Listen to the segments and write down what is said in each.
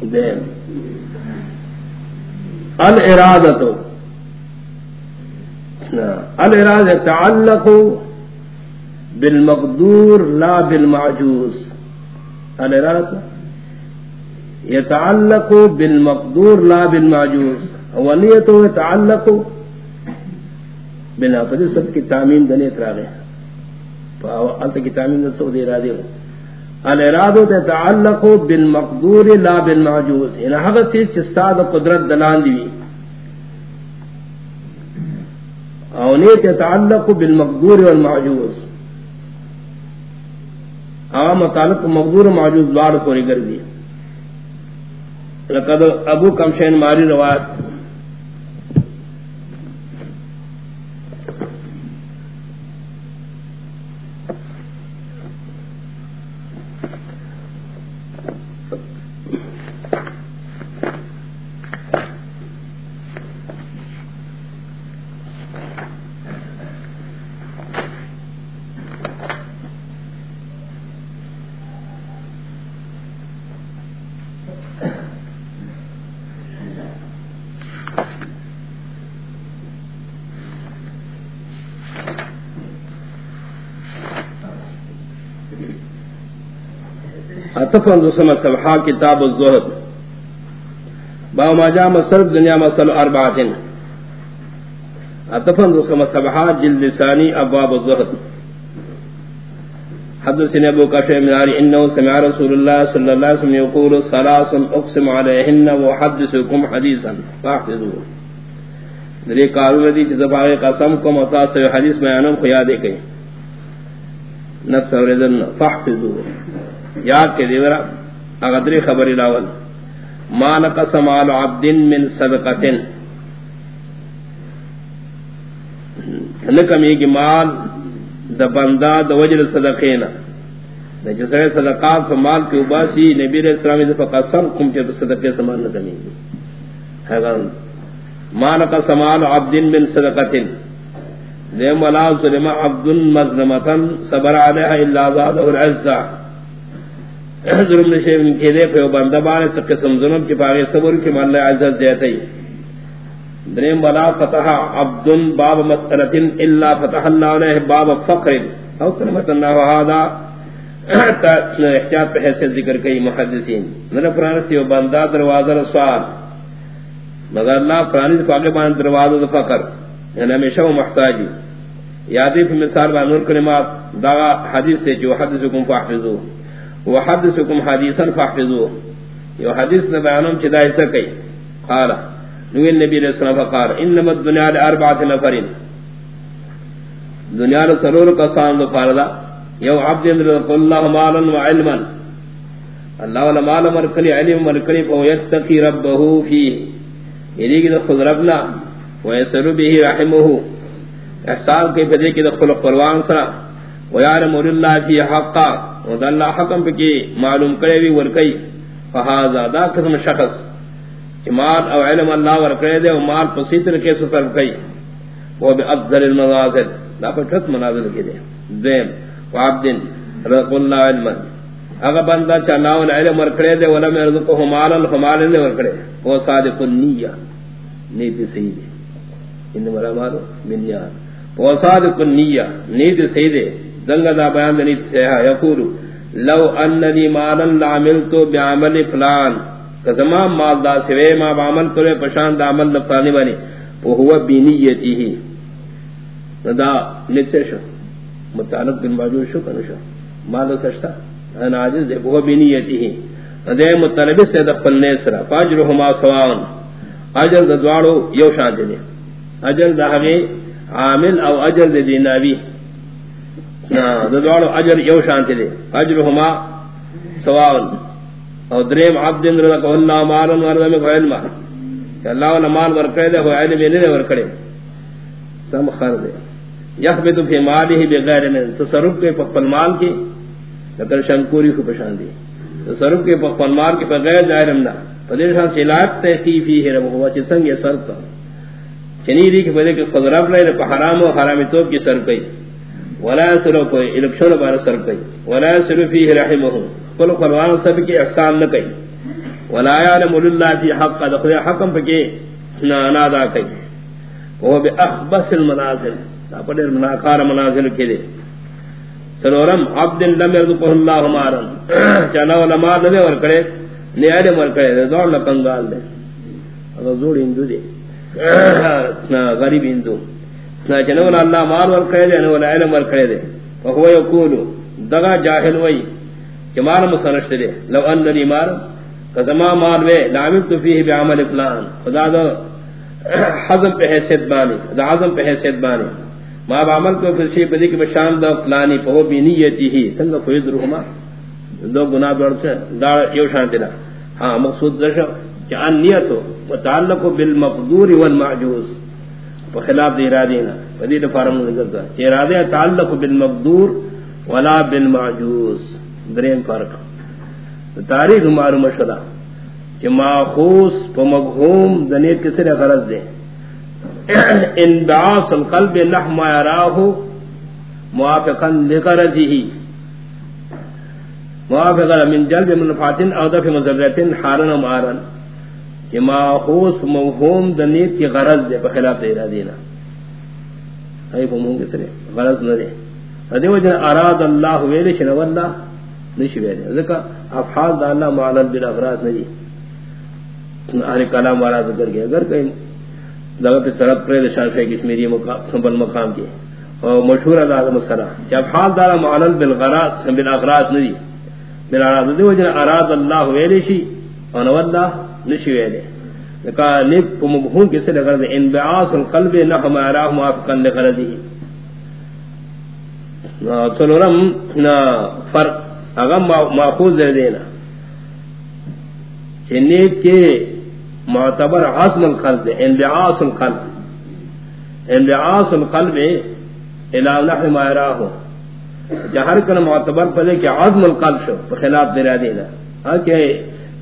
دین الارادت الاراد تعلق بالمقدور، لا بالمعجوز۔ الارادت يتعلق بالمقدور، لا بالمعجوز۔ ونیتو يتعلق بنا پر سب کی تعمیم دنے اتراغے فالتا کی تعمیم دنے سو دے ارادے ہو الارادو تتعلق بالمقدور لا بالمعجوز. یعنی ان حقا سیز چستاد قدرت دلان دیوی او نیت تتعلق بالمقدور والمعجوز. او متعلق مقدور معجوز دوار کوری گردی لقد ابو کمشین ماری روایت اتفن دوسم صفحہ کتاب الزہد۔ با ما جا مسرب دنیا مسل اربعتن اتفن دوسم صفحہ جلد ثانی، ابواب الزہد۔ حدثني ابو كشف من علي انه سمع رسول الله صلى الله عليه وسلم يقول ثلاث اقسم عليهن وحدثكم حديثا فاحفظوه۔ دری کارو دی جس باغ قسم کو متاثر حدیث میں انم کو یاد نفس اور ذن فاحفظوه۔ یاد کے دیورا اغدری خبری لاول. ما نقص مال عبد من صدقتن. نکمی کی مال دا بندہ دا وجر صدقینا. دا جسر صدقات فمال کی عباسی نبی علیہ السلامی دفع قسم کم چے صدقے سمان نکمی حیوان. ما نقص مال عبد من صدقتن. دیم ولا ظلم عبد مظلمتا صبر علیہ الا ذات العزہ ظلم نشے ان کے دے پہ بندہ بانے سے قسم ظلم کی پاگے صبر کی مان عزت دیتا ہی دریم ولا فتح عبد باب مسئلت الا فتح اللہ علیہ باب فقر۔ او کلمت اللہ وحادا احتیاط پہ حیثیت ذکر کئی محدثین۔ نر قرآن سے بندہ دروازہ رسوال مگر اللہ قرآن سے پاگے بان دروازہ فقر۔ یعنی ہمیشہ وہ محتاجی یادی فی مثال بانور کلمات دا حدیث سے جو حدیث حدثکم فاحفظو وحدثكم حديثا فاحفظوه. يو حديث نبيانهم چدا ایسا کئی. قال، نوی النبی علیہ السلام فقال، انما الدنیا لاربعات نفرین. دنیا لسرور قصان دو فاردا یو عبد اندر اللہ مالا وعلما اللہ والا مالا مرکلی، علم مرکلی فهو يتقي ربه فيه یلی کی خود ربنا ویسر به رحمه احسان کے فدے کی دخل قرآن سرا. ویعلم اللہ فی حقا. اور اللہ حکم پہ کی معلوم کرے بھی ورکی. فہذا دا قسم شخص مال او علم اللہ ورکرے دے و مال پسیتر کے سر کئی. وہ بے افضل المنازل. دا پر چھت منازل کی دے. دیم وعبدن، رزق اللہ علما. اگر بندہ چا اللہ علم ورکرے دے، ولم يرزقه مالا فمالا لے ورکرے وہ صادق النیہ. نیت سید انما الامال بالنیات. وہ صادق النیہ. نیت سید زنگ دا بیان دنی سیہا یقول لو اننی مالا لعملتو بعمل فلان کزمان مال دا سوے ما بعمل کرے، پشان دا عمل نفتانی بانی وہو بینیتی ہی دا نیت سے شو، متعلق بن باجور شو کنو شو، مال سشتا، انا عاجز دے وہو بینیتی ہی دے مطلبی سے دخل نیسرا، فاجرہما سوان اجل دا دوارو یو شان دے۔ اجل دا حقی عامل او اجل دے دیناوی۔ دوڑو اجر یو شانتی دے اجرهما سواء. او دریم عبد اندر لکو اللہ مالا وردم کو علما کہ اللہ والا مال ورکڑے دے وہ علم نہیں ورکڑے سم خر دے یخبتو فی مالی بغیر من. تصرف کے پخپل مال کی لکر شنکوری کو پشان دی. تصرف کے پخپل مال کی بغیر جائرم نا پدیر شان چلات تحقیفی ہے رب ہوا چسنگ یہ سر کا چنی دی کہ پدیر کہ خود رب لے پا حرام و حرامی توب کی سر کئی ولا سر کوئی الیکشن بار سر کئی ولا سر فیہ رحمہ کل قرآن سب کی احسان نہ کئی۔ ولا يعلم الله في حق دخل حكم بكي نا دا کئی۔ وہ بے اخبس المنازل۔ دا پڑے مناکار منازل کے دے۔ سنورم، عبد لم يرزقه الله مارا چنا علماء دے ور کرے، لے اڑے مر کرے دوڑ لکنگال دے۔ اگر زور ہندو دے۔ غریب ہندو۔ نا اللہ مال ور کرے دے نو علم ور کرے دے۔ وہ یقول دغا جاہل وئی کہ مال دے لو ان لي مال کزما مال وے لامت فیہ بعمل فلان۔ خدا دا حزم پہ حیثیت بانی، دا عظم پہ حیثیت بانی۔ ما بعمل کو کسی بدی کی بشان دا فلانی پہو بی نیتی ہی سنگا فوید رحما دو گناہ دوڑتے دا یو شانتی نا ہاں مقصود درشا کہ ان نیتو متعلق بالمقدور والمعجوز۔ خلاف دی ارادینا بدی دفارم نظر دا۔ ارادی تعلق بالمقدور ولا بالمعجوز۔ درین فرق تاریخ معلوم شدا کہ ماخوص پا مغہوم دنیت کسی نے غرض دے۔ انبعاث القلب نحو ما یراہو موافقا لغرضی۔ موافقا من جلب منفعات او دفع مزررت حارن و مارن۔ کہ ماخوص پا دنیت کی غرض دے، پا خلاف دے ارادینا ہے پا مغہوم کسی غرض نہ دے. دیو جن اراد اللہ ویلش نو اللہ نشی ویلے. ذکا افحال دا اللہ معلن بالاغراض نہیں اہل کلام والا ذکر گیا اگر کہیں لگا پہ طرف پر شان ہے کہ میری مقام بل مقام کی اور مشہور ہے اعظم السلام. کہ افحال دا اللہ معلن بالاغراض بالاغراض نہیں بالاغراض دیو جن اراد اللہ ویلشی اور نو اللہ نشی ویلے کہ نیک مفہوم کس سے غرض انبعاث القلب نحو ما اراه موافقا لغرضه سلورم فرق، اغم ماخوذ دے دینا۔ چنی کے معتبر عظم القلب دے انبعاث القلب۔ انبعاث القلب الى نحو ما جہر کن معتبر پدے کہ عظم القلب شو خلاف دے دینا۔ ہاں کہ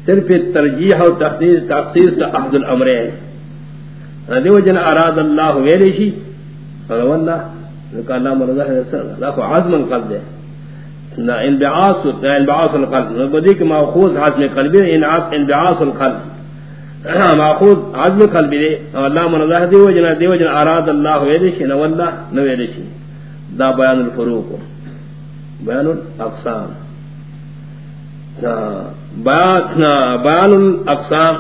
صرف ترجیح و تخصیص تخصیص کا احد الامرین دیو جن اراد اللہ ویلیشی فلو کہ اللہ مرضا ہے اللہ کو عظم القلب دے۔ نہ انبعاث انبعاث القلب۔ بدی کہ ماخوذ عظم قلبی انعاف انبعاث القلب۔ ماخوذ عظم قلبی دے۔ اللہ مرضا ہے، دیو جن دیو جن اراد اللہ ویلشی نو اللہ نو ویلشی دا بیان الفروق۔ بیان الاقسام۔ اچھا، بیان الاقسام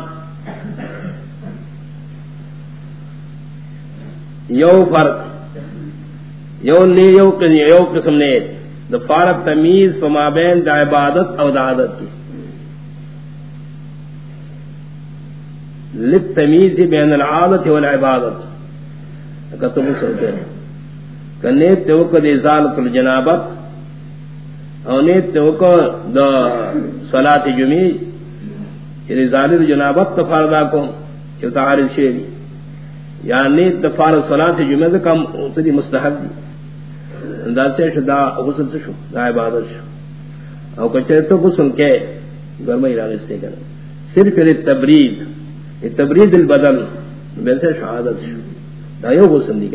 یو فرق، یو نے یو یو قسم نے دا فارق تمیز فما بین دا عبادت او دا عادت کی۔ لت تمیز بین العادت والعبادت کتب سوتے ہیں کہ نیت توقع دا ازالت الجنابت۔ او نیت توقع دا صلاة جمعی کو کہ تعارض شیری یا نیت صلاة دا کم مستحب دی۔ دا سے غسل سے شو، دا عبادت شو۔ او تو غسل کے گرمائی راگستے کر۔ صرف تبرید تبرید البدن ویسے شہادت شو دا یو غسل دی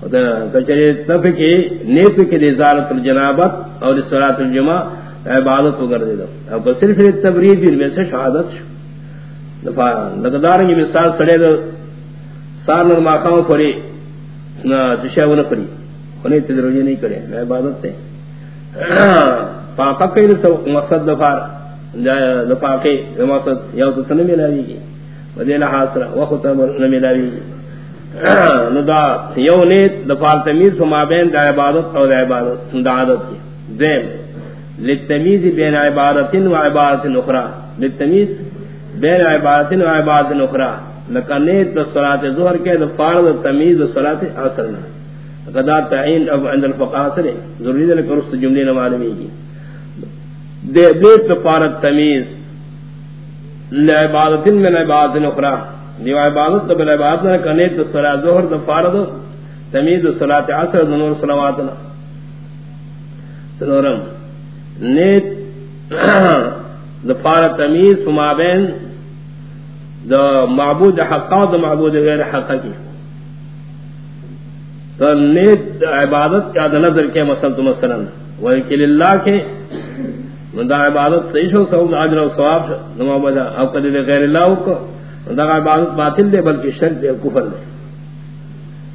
کر کچھ تفکی نیت کے ازالت الجنابت اور صلاة الجمعہ عبادت کو دے دو۔ او صرف تبرید ویسے شہادت شو۔ دفاع لگدارنگی مثال سڑے دو۔ سار نہ ماقام پڑی نہ تشاو نہ پڑی۔ انہیں تدروجی نہیں کرے۔ میں عبادت تے۔ پاکا کئی سو مقصد دفار دفاقی مقصد یو تو سنمی لاوی گی۔ ودینا حاصرہ وقت نمی لاوی گی۔ ندا یو نیت دفار تمیز فما بین دا عبادت او دا عبادت، دا عادت کی دیم لتمیز بین عبادت و عبادت اخرى. لتمیز بین عبادت و عبادت اخرى. لکنیت دا صلاة ظہر کے دا فارد تمیز دا صلاة عصرنا قدا تعین اب عند الفقاصر ضروری ہے کہ اس جملے نہ معلومی کی دے بیت دا فارد تمیز لعبادت من عبادت اخرى. دیو عبادت دا بل عبادت نہ کنیت دا صلاة ظہر دا فارد تمیز دا صلاة عصر دا نور صلواتنا تنورم نیت دا فارد تمیز فما بین دا معبود حقا دا معبود غیر حقا کی۔ تو نیت عبادت کا دا نظر کے مسل تو مثلا ولیکل اللہ کے من دا عبادت صحیح شو، سو اجر و ثواب شو۔ نما بدا او کدی غیر اللہ کو۔ دا عبادت باطل دے بلکہ شرک دے کفر دے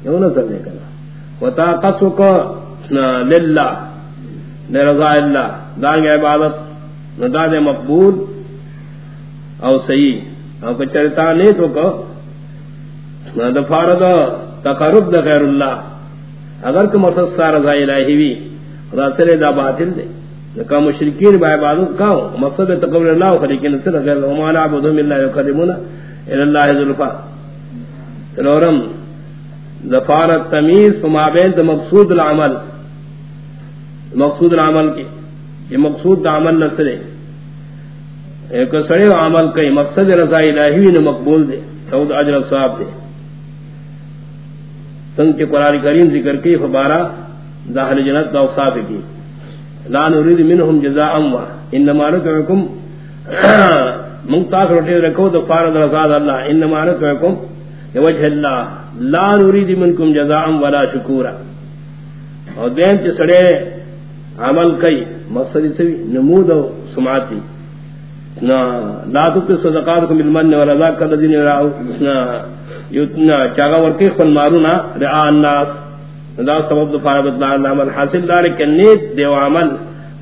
یوں نہ سمجھے کنا وتا قصو کو للہ لرضا اللہ دا عبادت ندا دے مقبول او صحیح. او کچرتا نہیں تو کو نہ فارد تقرب دا غیر اللہ اگر کہ مقصد سا رضا الہی وی، خدا سرے دا باطل دے لکا مشرکین با عبادت کاؤ مقصد تقبل اللہ خلیکن سر غیر اللہ وما نعبدو من اللہ یقرمونا الاللہ ذلفا تلورم دفارت تمیز فما بین دا مقصود العمل. مقصود العمل کی یعنی یہ مقصود دا عمل نسرے ایک سڑے عمل کئی مقصد رضا الہی نے مقبول دے سعود عجر صاحب دے سنگ کے قرآن کریم ذکر کی فبارہ داخل جنت دا اوصاف کی لا نريد منهم جزاء ما انما نطعمكم منتاخ روٹے رکھو تو فارض رضا اللہ انما نطعمكم لوجه الله. لا نريد منكم جزاء ولا شكورا اور دین کے سڑے عمل کئی مقصد سے نمود و سماعتی لا تبقى صدقاتكم بالمن والرضا كالذين يتنا چاگا ورکی خن مارونا رعا الناس. دا سبب دو فاربت اللہ عمل. حاصل دار کہ نیت دیو عمل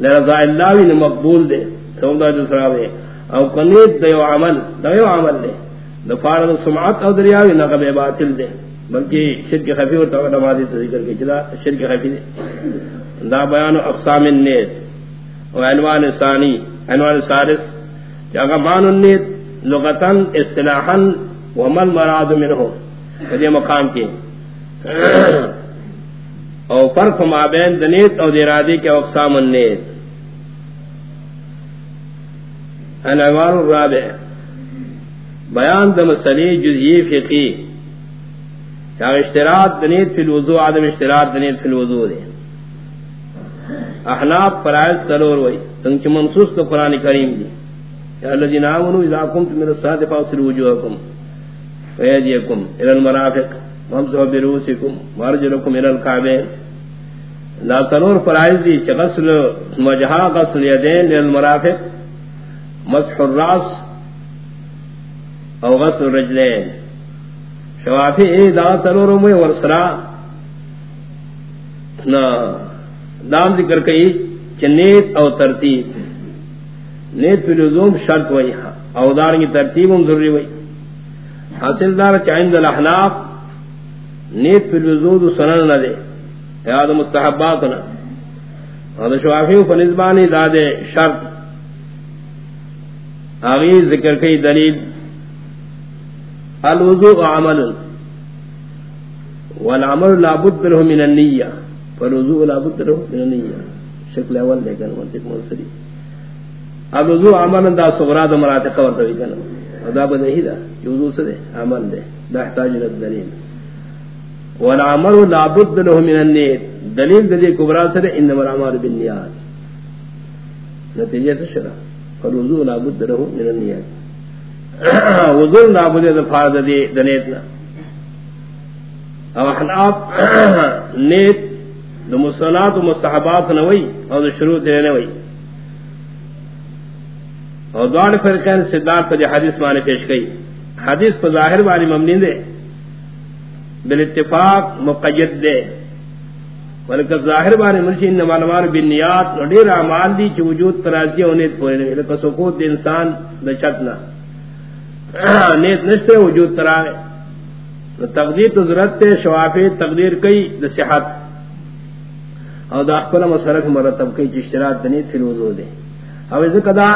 لرضا اللہ وی مقبول دے سبب دا جو سراوے او کنیت دیو عمل دیو عمل دے۔ دا فارد سمعت او دریاوی نقب باطل دے، بلکہ شرک خفی اور توقع نمازی تذکر کے چلا شرک خفی دے۔ دا بیان اقسام النیت۔ و عنوان ثانی، عنوان سارس جاگا مان النیت لغتاً، اصطلاحاً ومن مراد منہو دے مقام کی۔ او فرق مابین دنیت او دیرادی کے اقسام النیت۔ انوار الرابع. بیان دم سلی جزئی فقی یا اشتراط دنیت فی الوضوع عدم اشتراط دنیت فی الوضوع دے احناف فرائض سلور وئی تنچ منصوص تو قرآن کریم دی. یا الذین آمنوا اذا قمتم من الصلاة فاغسلوا وجوهکم ویدیکم الى المرافق وامسحوا برؤوسکم وارجلکم الى الكعبین لا تنور فرائض دی چ غسل مجہا غسل یدین للمرافق مسح الراس او غسل الرجلین. شوافی ای دا تنور مو ورسرا. نا، دام ذکر کئی چ نیت او ترتیب. نیت پہ لزوم شرط وئی او دار کی ترتیب ہم ضروری وئی. حاصل دار چائند الاحناف، نیت پہ لزوم سنن نہ دے یاد مستحبات نا. اور شوافی فنزبانی داد شرط. آگی ذکر کی دلیل الوضوء عمل والعمل لابد له من النیہ فالوضوء لابد له من النیہ شکل اول دے لیکن منطق مرسلی الوضوء عمل دا صغرا دا مراتقہ ورطوی کنا دا بدہی دا وضوء سے دے عمل دے دا احتاج لدلیل والعمل لابد له من النیت دلیل دلی کبرا سے انما الاعمال بالنیات نتیجہ شرع فالوضوء لابد له من النیات وضوء لابد له فرض دی دنیتنا او حناب نیت دو مصنات و مستحبات نوئی او دو شروع دے نوئی اور دوار فرقین صدار پر حدیث مانے پیش گئی حدیث پر ظاہر والی ممنی دے بالاتفاق مقید دے بلکہ ظاہر بارے مرشی ان معلومات بالنیات. نڈیر اعمال دی چ وجود ترازی ہونے پورے نہیں لکہ سکوت انسان دچتنا نیت نشتے وجود ترائے تقدیر تو ضرورت تے شوافی تقدیر کئی د صحت. اور دا خپل مسرک مرتب کئی اشتراط دنی پھر وضو دے او ذکر دا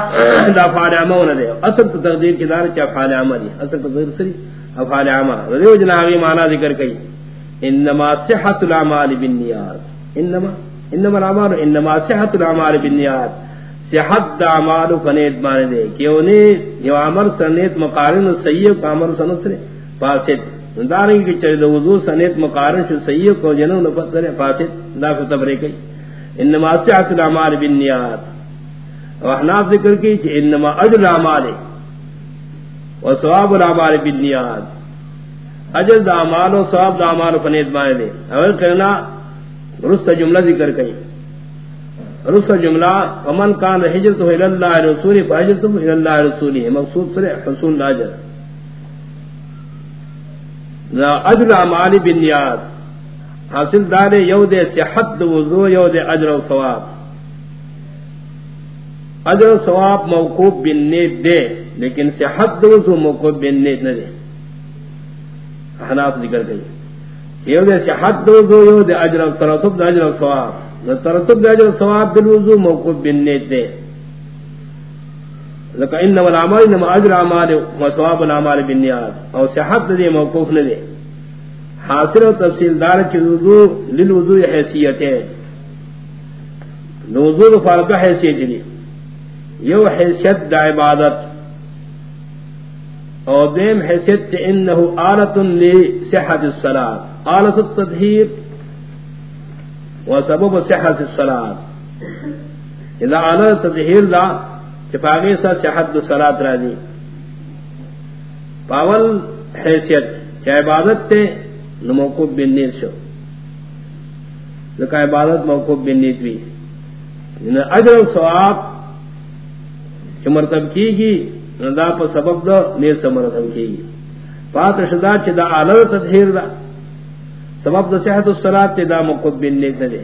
دا فعال عمل دے اصل تقدیر کی دار چا فعال عمل اصل تقدیر سری افعال عمل رضیو جناغی معنی ذکر کئی انما صحت العمال بالنیات انما انما العمال انما صحت العمال بالنیات صحت دا عمال کنیت معنی دے کہ انہیں یہ عمر سنیت مقارن سیئے کا عمر سنسرے فاسد. دارنگی کی چرد وضو سنیت مقارن شو سیئے کو جنو نفت نفتر فاسد. دا فتبرے کئی. انما صحت العمال بالنیات وحناف ذکر کی انما اجر العمال و ثواب العمال بالنیات اجر دا اعمال و ثواب دا اعمال و فنیت مائے دے۔ اول کرنا رست جملہ ذکر کئی رسل جملہ، ومن کان حجرت الى اللہ رسولی فحجرت الى اللہ رسولی۔ مقصود سر حصول لاجر اجر اعمال بنیاد حاصل دار یو دے صحت وضو، یو دے اجر و ثواب۔ اجر و ثواب موقوف بالنیت دے، لیکن صحت وضو موقوف بالنیت نہ دے۔ حناف ذکر گئی۔ یو دے صحت وضو یو دے اجر و ترتب اجر و ثواب۔ ترتب دے اجر و ثواب بالوضو موقوف بالنیت دے۔ لکہ انما العمال، انما اجر اعمال و ثواب الاعمال بالنیات او صحت دے موقوف نہ دے حاصل و تفصیل دار کی وضو للوضو حیثیت ہے۔ وضو فرض حیثیت دی۔ یو حیثیت دا عبادت۔ او دیم حیثیت انه آلت لصحت الصلاة آلت التدہیر و سبب صحت الصلاة اذا آلت التدہیر دا چپاگی سا صحت الصلاة را دی۔ پاول حیثیت چا عبادت تے نموقوب بن نیت شو۔ لکا عبادت موقوب بن نیت بھی۔ یعنی اجر و ثواب چھ مرتب کی گی ندا پا سبب دا نیت مرتب کی گی پات رشدہ چھ دا آلہ تدھیر دا. سبب دا صحت الصلاة تے دا موقوب بن نیت دے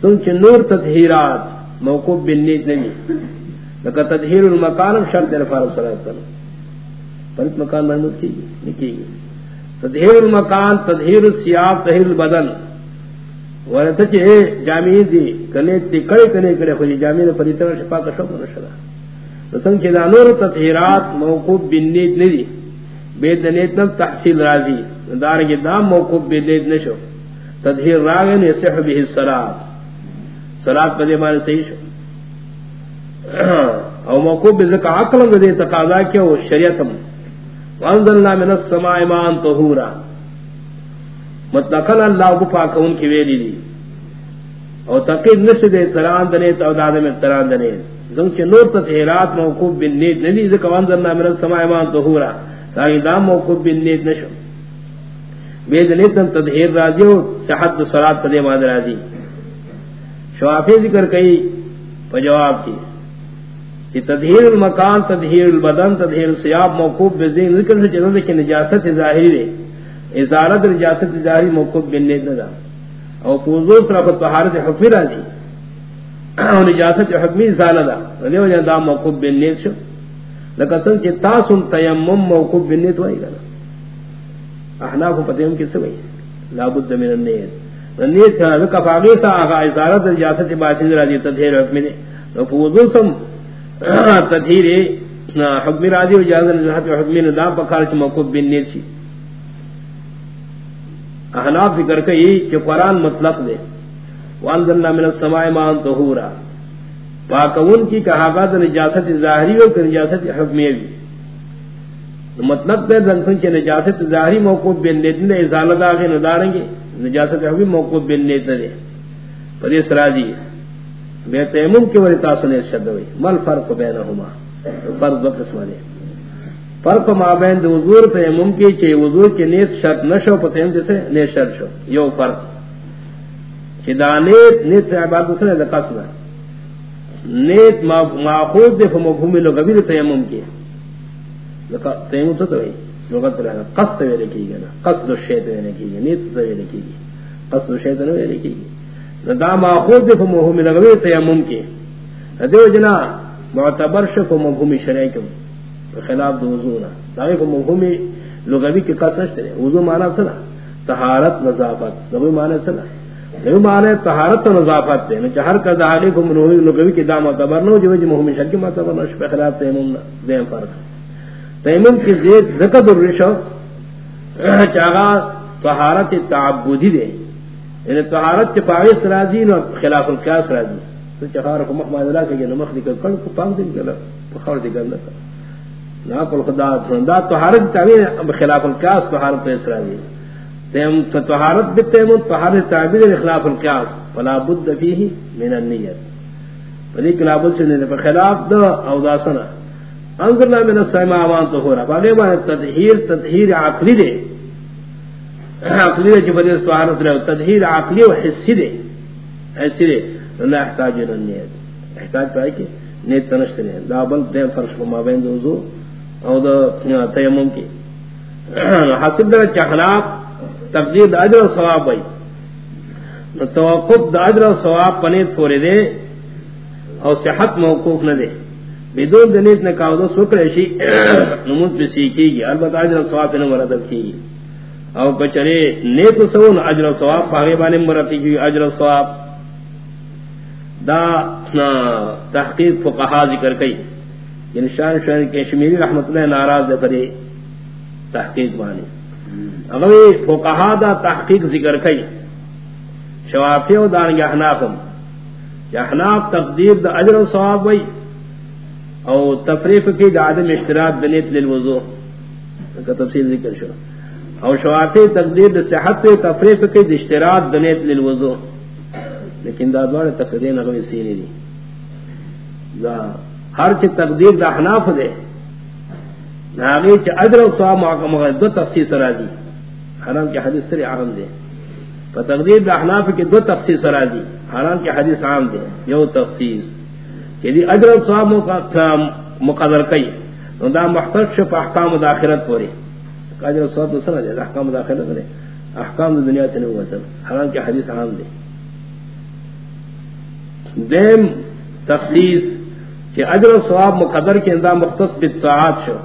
سن چھ نور تدھیرات موقوب بن نیت نہیں لکا تدھیر المکان شرط رفار الصلاة کرنا پرت مکان محمود کی گی نکی گی تدہیر المکان تدہیر السیاب تدہیر البدن. ورته چې جامع دي کله تی کړي کړي کړي خو جی جامع نه پدې تر شپه کا شو نه شلا څنګه چې دا نور تطهیرات موقوف بالنیت نه دي نیت نه تحصیل راځي دارنګه دا موقوف بالنیت نشو۔ تطهیر راغی نه صح به الصلات صلات په دې باندې صحیح شو۔ او موقوف به عقل دې تقاضا کې او شریعت هم وانزلنا من السماء ماء طهورا مطلقاً اللہ کو پاکون کی ویلی دی۔ او تقید نس دے تران دنے تو دادے میں زنگ چھ نور تطہیرات موقوب بن نیت ندی ذکر وانزلنا من السماء ماء طهورا تاکہ دام موقوب بن نیت نشو. بید نیتن تطہیر راضی ہو، صحت و صلات تدے مان راضی. شوافی ذکر کئی پجواب کی. کہ تدہیر المکان تدہیر البدن تدہیر سیاب موقوف بزین ذکر سے جنہوں کہ نجاست ظاہری دے. ازارت نجاست ظاہری موقوف بننے دا او پوزو صرف طہارت حکمی را دی او نجاست حکمی ازالہ دا لیو جن دا موقوف بننے شو. لکہ سن چی تاسم تیمم موقوف بننے تو آئی گا احناف پتیم کس سے لابد من النیت. النیت لکہ فاغی سا آغا نجاست باطن را دی. تدہیر حکمی دے او پوزو سم تدھیر حکم راضی و اجازت نزاحت و حکم ندام پکار چی موقف بن نیر چی احناف ذکر کئی چی قرآن مطلق دے وانزلنا من السماع مان طہورا پاکون کی کہاگات ہاں نجاست ظاہری و نجاست حکمی بھی مطلب دے دنسن چی نجاست ظاہری موقف بن نیت دے ازالت آگے ندارنگے نجاست حکمی موقف بن نیت دے. پر اس راضی ہے بے تیمم کی وری تاسو نے شد ہوئی. مل فرق بینہما؟ فرق دو قسم فرق ما بین دو وضور تیمم کی چے وضور کی نیت شرط نشو پا جسے نیت شرط شو. یو فرق. چے نیت نیت سے عبادت سنے دا قصد نیت ماخوض دے فا مفہومی لو غبیر تیمم کی تیمم تو تو لغت پر قصد وے لکھی گا نا. قصد الشیط وے لکھی گا نیت تو وے لکھی گا قصد الشیط وے لکھی گا دا ماخوذ دے فمہومی لگوی تیمم کی دیو جنا معتبر شف مفہومی شرعی کم. خلاف دو وضونا داوی فمہومی لغوی کی قصد نشتے وضو مانا سنا طہارت، نظافت. لغوی مانا سنا لغوی مانا طہارت و نظافت دے نچہ یعنی ہر کر دہالی فمہومی لغوی کی دا معتبر نو جو جی مہومی شرکی معتبر نو شف خلاف تیمم دیم فرق تیمم کی زید زکت الرشو چاگا طہارت تعبودی دے یعنی طہارت کے پاویس راضی نو خلاف القیاس راضی۔ تو چخار کو مخ مادلا کہ نمخ نکل کل کو پاک دین گلا بخار دی گلا نا کل خدا دا طہارت تعبیر خلاف القیاس طہارت پہ راضی تیم طہارت بتیم طہارت تعبیر خلاف القیاس، فلا بد فيه من النیت۔ فلی کلا بد سے خلاف دا او دا سنا انظرنا من السماء وان طهورا باقی ما تطہیر تطہیر عقلی دے۔ عقلی دے جبر سوارت رہو تدہیر عقلی و حسی دے۔ حسی دے۔ لا احتاج الى النیت۔ احتاج پائے کہ نیت تنشت نہیں۔ دا بل دیم فرش کو مابین دو او دا تیمم کی۔ حاصل در چحناب تقدیر دا عجر و ثواب بھائی توقف دا عجر و ثواب پنیت پورے دے او صحت موقوف نہ دے بدون دلیت نے کہا دو سکر ایشی نمود پہ سیکھی گی البتہ عجر و ثواب پہ نمرد کی گی او بچرے نیک سون عجر و ثواب پاگے بانے مرتی کی عجر و ثواب دا تحقیق فقہا ذکر کئی یعنی شان شان کے شمیری رحمت اللہ ناراض دے کرے تحقیق بانے اگر فقہا دا تحقیق ذکر کئی. شوافی و دان یحنافم. یحناف تقدیر دا عجر و ثواب وئی. او تفریف کی دا عدم اشتراک دنیت للوضوع کا تفصیل ذکر شو. او شوافی تقدیر دا صحت تفریف کی دا اشتراک دنیت للوضوع لیکن دا دوار تقدیر نغوی سینی دی. دا ہر چی تقدیر دا حناف دے ناغی چی عدر و سواب محکم غیر دو تخصیص را دی۔ حرام کی حدیث سری عام دے۔ پا تقدیر دا حناف کی دو تخصیص را دی۔ حرام کی حدیث عام دے۔ یو تخصیص۔ کہ دی عدر و سواب مقدر کئی۔ نو دا محترک شف احکام داخرت پوری۔ عدر و سواب دو سنا دے احکام داخرت دے احکام دا دنیا تنویتن حرام کی حدیث عام دے۔ دیم تخصیص کہ اجر و ثواب مقدر کے اندام مختص بالطاعات شو۔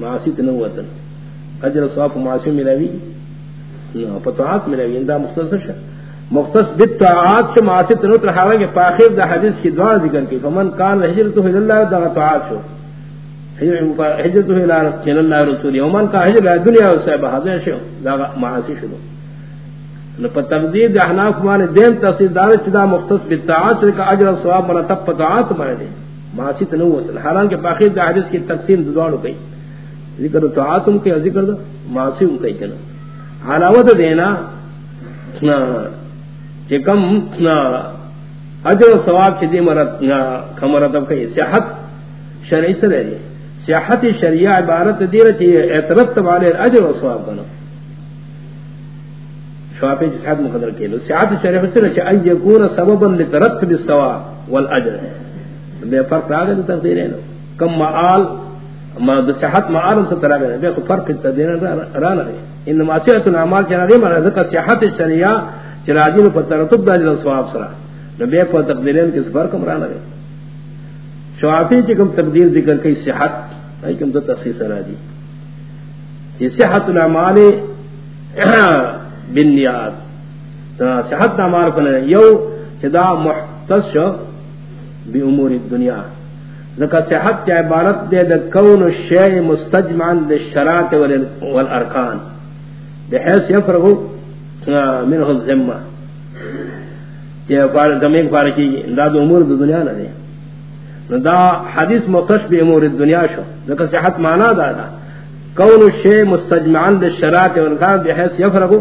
معاصی تنوتن اجر ثواب معاصی ملاوی؟ نو ملاوی یعنی اندام مختص شو مختص بالطاعات شو معاصی تنوت رہا کہ پاخر دا حدیث کی دعا ذکر کی فمن کان حجرتو حل اللہ دا طاعات شو. حجرتو حل اللہ رسولی. ومن کان حجر دنیا و صحبہ حضر شو، دا معاصی شو. تقدیر احناف دیم دار مختص بالطاعات کا اجر ثواب مرتب طاعات معاصی تنوت حالانکہ باقی حدیث کی تقسیم دوڑ گئی ذکر طاعات ان کے ذکر دا معاصی ان کئی کنا علاوت دینا کہ کم اجر و ثواب چدی مرت مرتب کئی صحت شرعی سے رہی صحت شریعہ عبارت دیر چاہیے اعترتب علی اجر و ثواب بنا شوافی جس حد مقدر کیلو سیعات شریف سے رچا ان یکون سببا لترتب الثواب والاجر بے فرق آگے تو تقدیر ہے کم معال ما بصحت معال سے طرح ہے بے فرق تقدیر رانا ہے ان معصیت الاعمال چنا نہیں مرا ذکر صحت الشریعہ چراجی پر ترتب دا جل ثواب سرا نبی پر تقدیرین کے فرق کم رانا ہے شوافی کی کم تقدیر ذکر کی صحت. ہے کم تو تخصیص راجی یہ صحت الاعمال بالنیاد صحت دا مار یو چدا محتس بی امور الدنیا. ذکا صحت چا عبارت دے دا کون الشیع مستجمعا دے شرات والارکان. بحیث یفرغو منہ الزمہ زمین پارکی دا دا امور دا دنیا نا دے. دا حدیث مقص بی امور الدنیا شو. ذکا صحت مانا دا دا. کون الشیع مستجمعا دے شرات والارکان بحیث یفرغو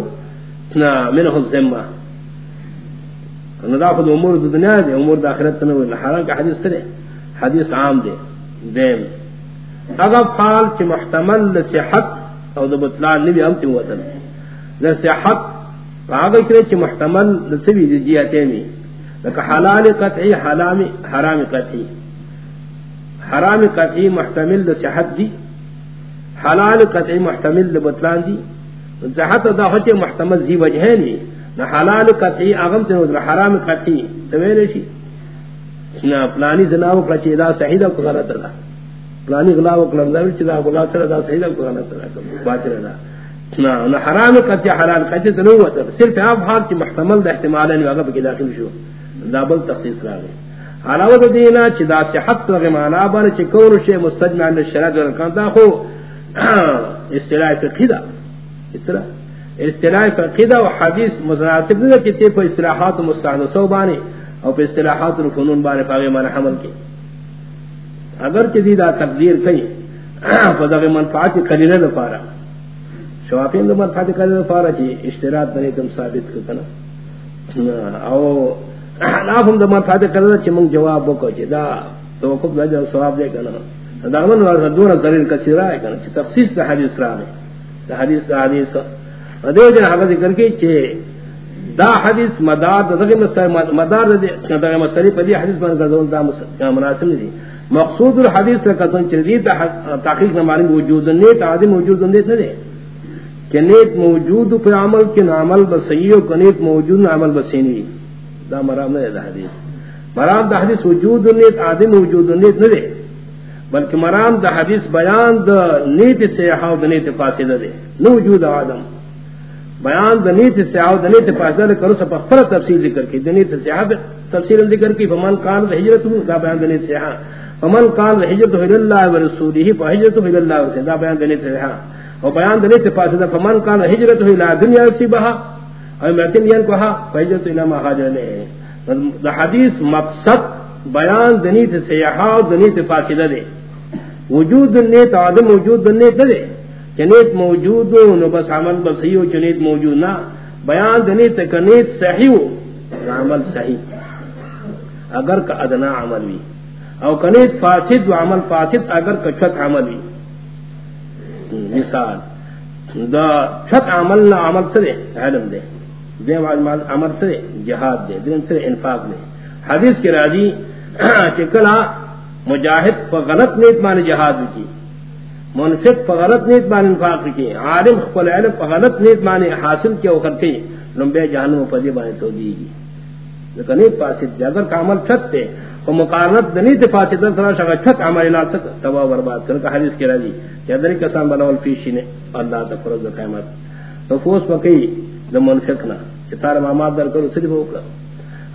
منه الذمه ندا خود امور دنیا دے، امور داخرت نہ ہوئی حرام کا حدیث سرے حدیث عام دے دیم. اگر فعال چ محتمل لصحت او د بطلان نبی ہم تیو وطن ذ صحت اگر کرے چ محتمل لسوی دی جیاتے می. لک حلال قطعی حرام حرام قطعی. حرام قطعی محتمل لصحت دی. حلال قطعی محتمل لبطلان دی. زہت دا ہوتے محتمل زی وجہ نہیں نہ حلال قطعی اغم تے حرام قطعی. تویلے شی نہ پلانی زناو کچے دا صحیح دا غلط دا. پلانی غلا و کلم دا چ دا غلط سر، دا صحیح دا غلط دا باطل دا. نہ نہ حرام قطعی حلال قطعی تو نہ صرف اپ حال کی محتمل دا احتمال ہے اگر کے داخل شو. دا بل تخصیص را گئے علاوہ دینا چ دا صحت و معنا بن چ کور شی مستجمع عند الشرع کان دا خو اصطلاح فقہ اطلاع اصطلاح. فقیدہ و حدیث متناسب نہیں کہ تے پر اصطلاحات مستحدثہ بانے. اور پر اصطلاحات الفنون بانے پاگے من حمل کے اگر جدیدہ تقدیر کئی فضاق منفعات قلیلہ دفارا شوافین دو منفعات قلیلہ دفارا چی اشتراط بنے تم ثابت کنا او ناف ہم دو منفعات قلیلہ چی منگ جواب بکو چی دا توقف دا جو سواب دے کنا دا من وارسا دون ضریر کسی رائے کنا چی تخصیص دا حدیث رائے دا حدیث دا حدیث دیو جن حقا ذکر کی چھے دا حدیث مدار دا دغی مدار دا دغی مسئلی پا دی حدیث من گردون دا مناسب دی مقصود الحدیث لکتن چردید دا تحقیق نمانی وجود نیت عادم وجود نیت ندے کہ نیت موجود پر عمل کی نعمل بسیعو کہ نیت موجود نعمل بسینوی دا مرام ندے دا حدیث. مرام دا حدیث وجود نیت عادم وجود نیت ندے بلکہ مرام دا حدیث بیان دا نیت سیحاو دا نیت فاسدہ دے نو وجود آدم بیان دنیت سیاو دنیت فاصلہ کرو سب پر تفصیل ذکر کی دنیت سیاو تفصیل ذکر کی فمن قال ہجرت دا بیان دنیت سیاو. فمن قال ہجرت الى الله ورسوله فهجرت الى الله ورسوله دا بیان دنیت سیاو. اور بیان دنیت فاصلہ فمن قال ہجرت الى دنیا سبها اور متن ین کہا فهجرت الى ما حاجر نے دا حدیث مقصد بیان دنیت سیاو دنیت فاصلہ دے وجود نیت عدم وجود نیت دے چنیت موجود ہو، نو بس عمل بس ہی ہو، چنیت موجود نہ۔ بیان دنیت کنیت صحیح ہو، عمل صحیح۔ اگر کا ادنا عمل بھی او کنیت فاسد و عمل فاسد اگر کا چھت عمل بھی مثال، دا چھت عمل نہ عمل سرے علم دے۔ دے عمل سرے جہاد دے، دین سرے انفاق دے۔ حدیث کے راضی، چکلا مجاہد پر غلط نیت مان جہاد بھی کی منفق پر غلط نیت مان انفاق کی عالم خپل علم پر غلط نیت مان حاصل کیا او کرتے لمبے جہنم پر دی تو دی گی لیکن نیت فاسد دی. اگر کامل چھت تے او مقارنت دنی دنیت فاسد سره شغه چھت عمل لا څه تباہ برباد کر کا حدیث کی راضی کہ در کسان بلول پیشی نے اللہ تا فرض قیامت. تو فوس پکی د منفق کہ تار مامات در کرو صرف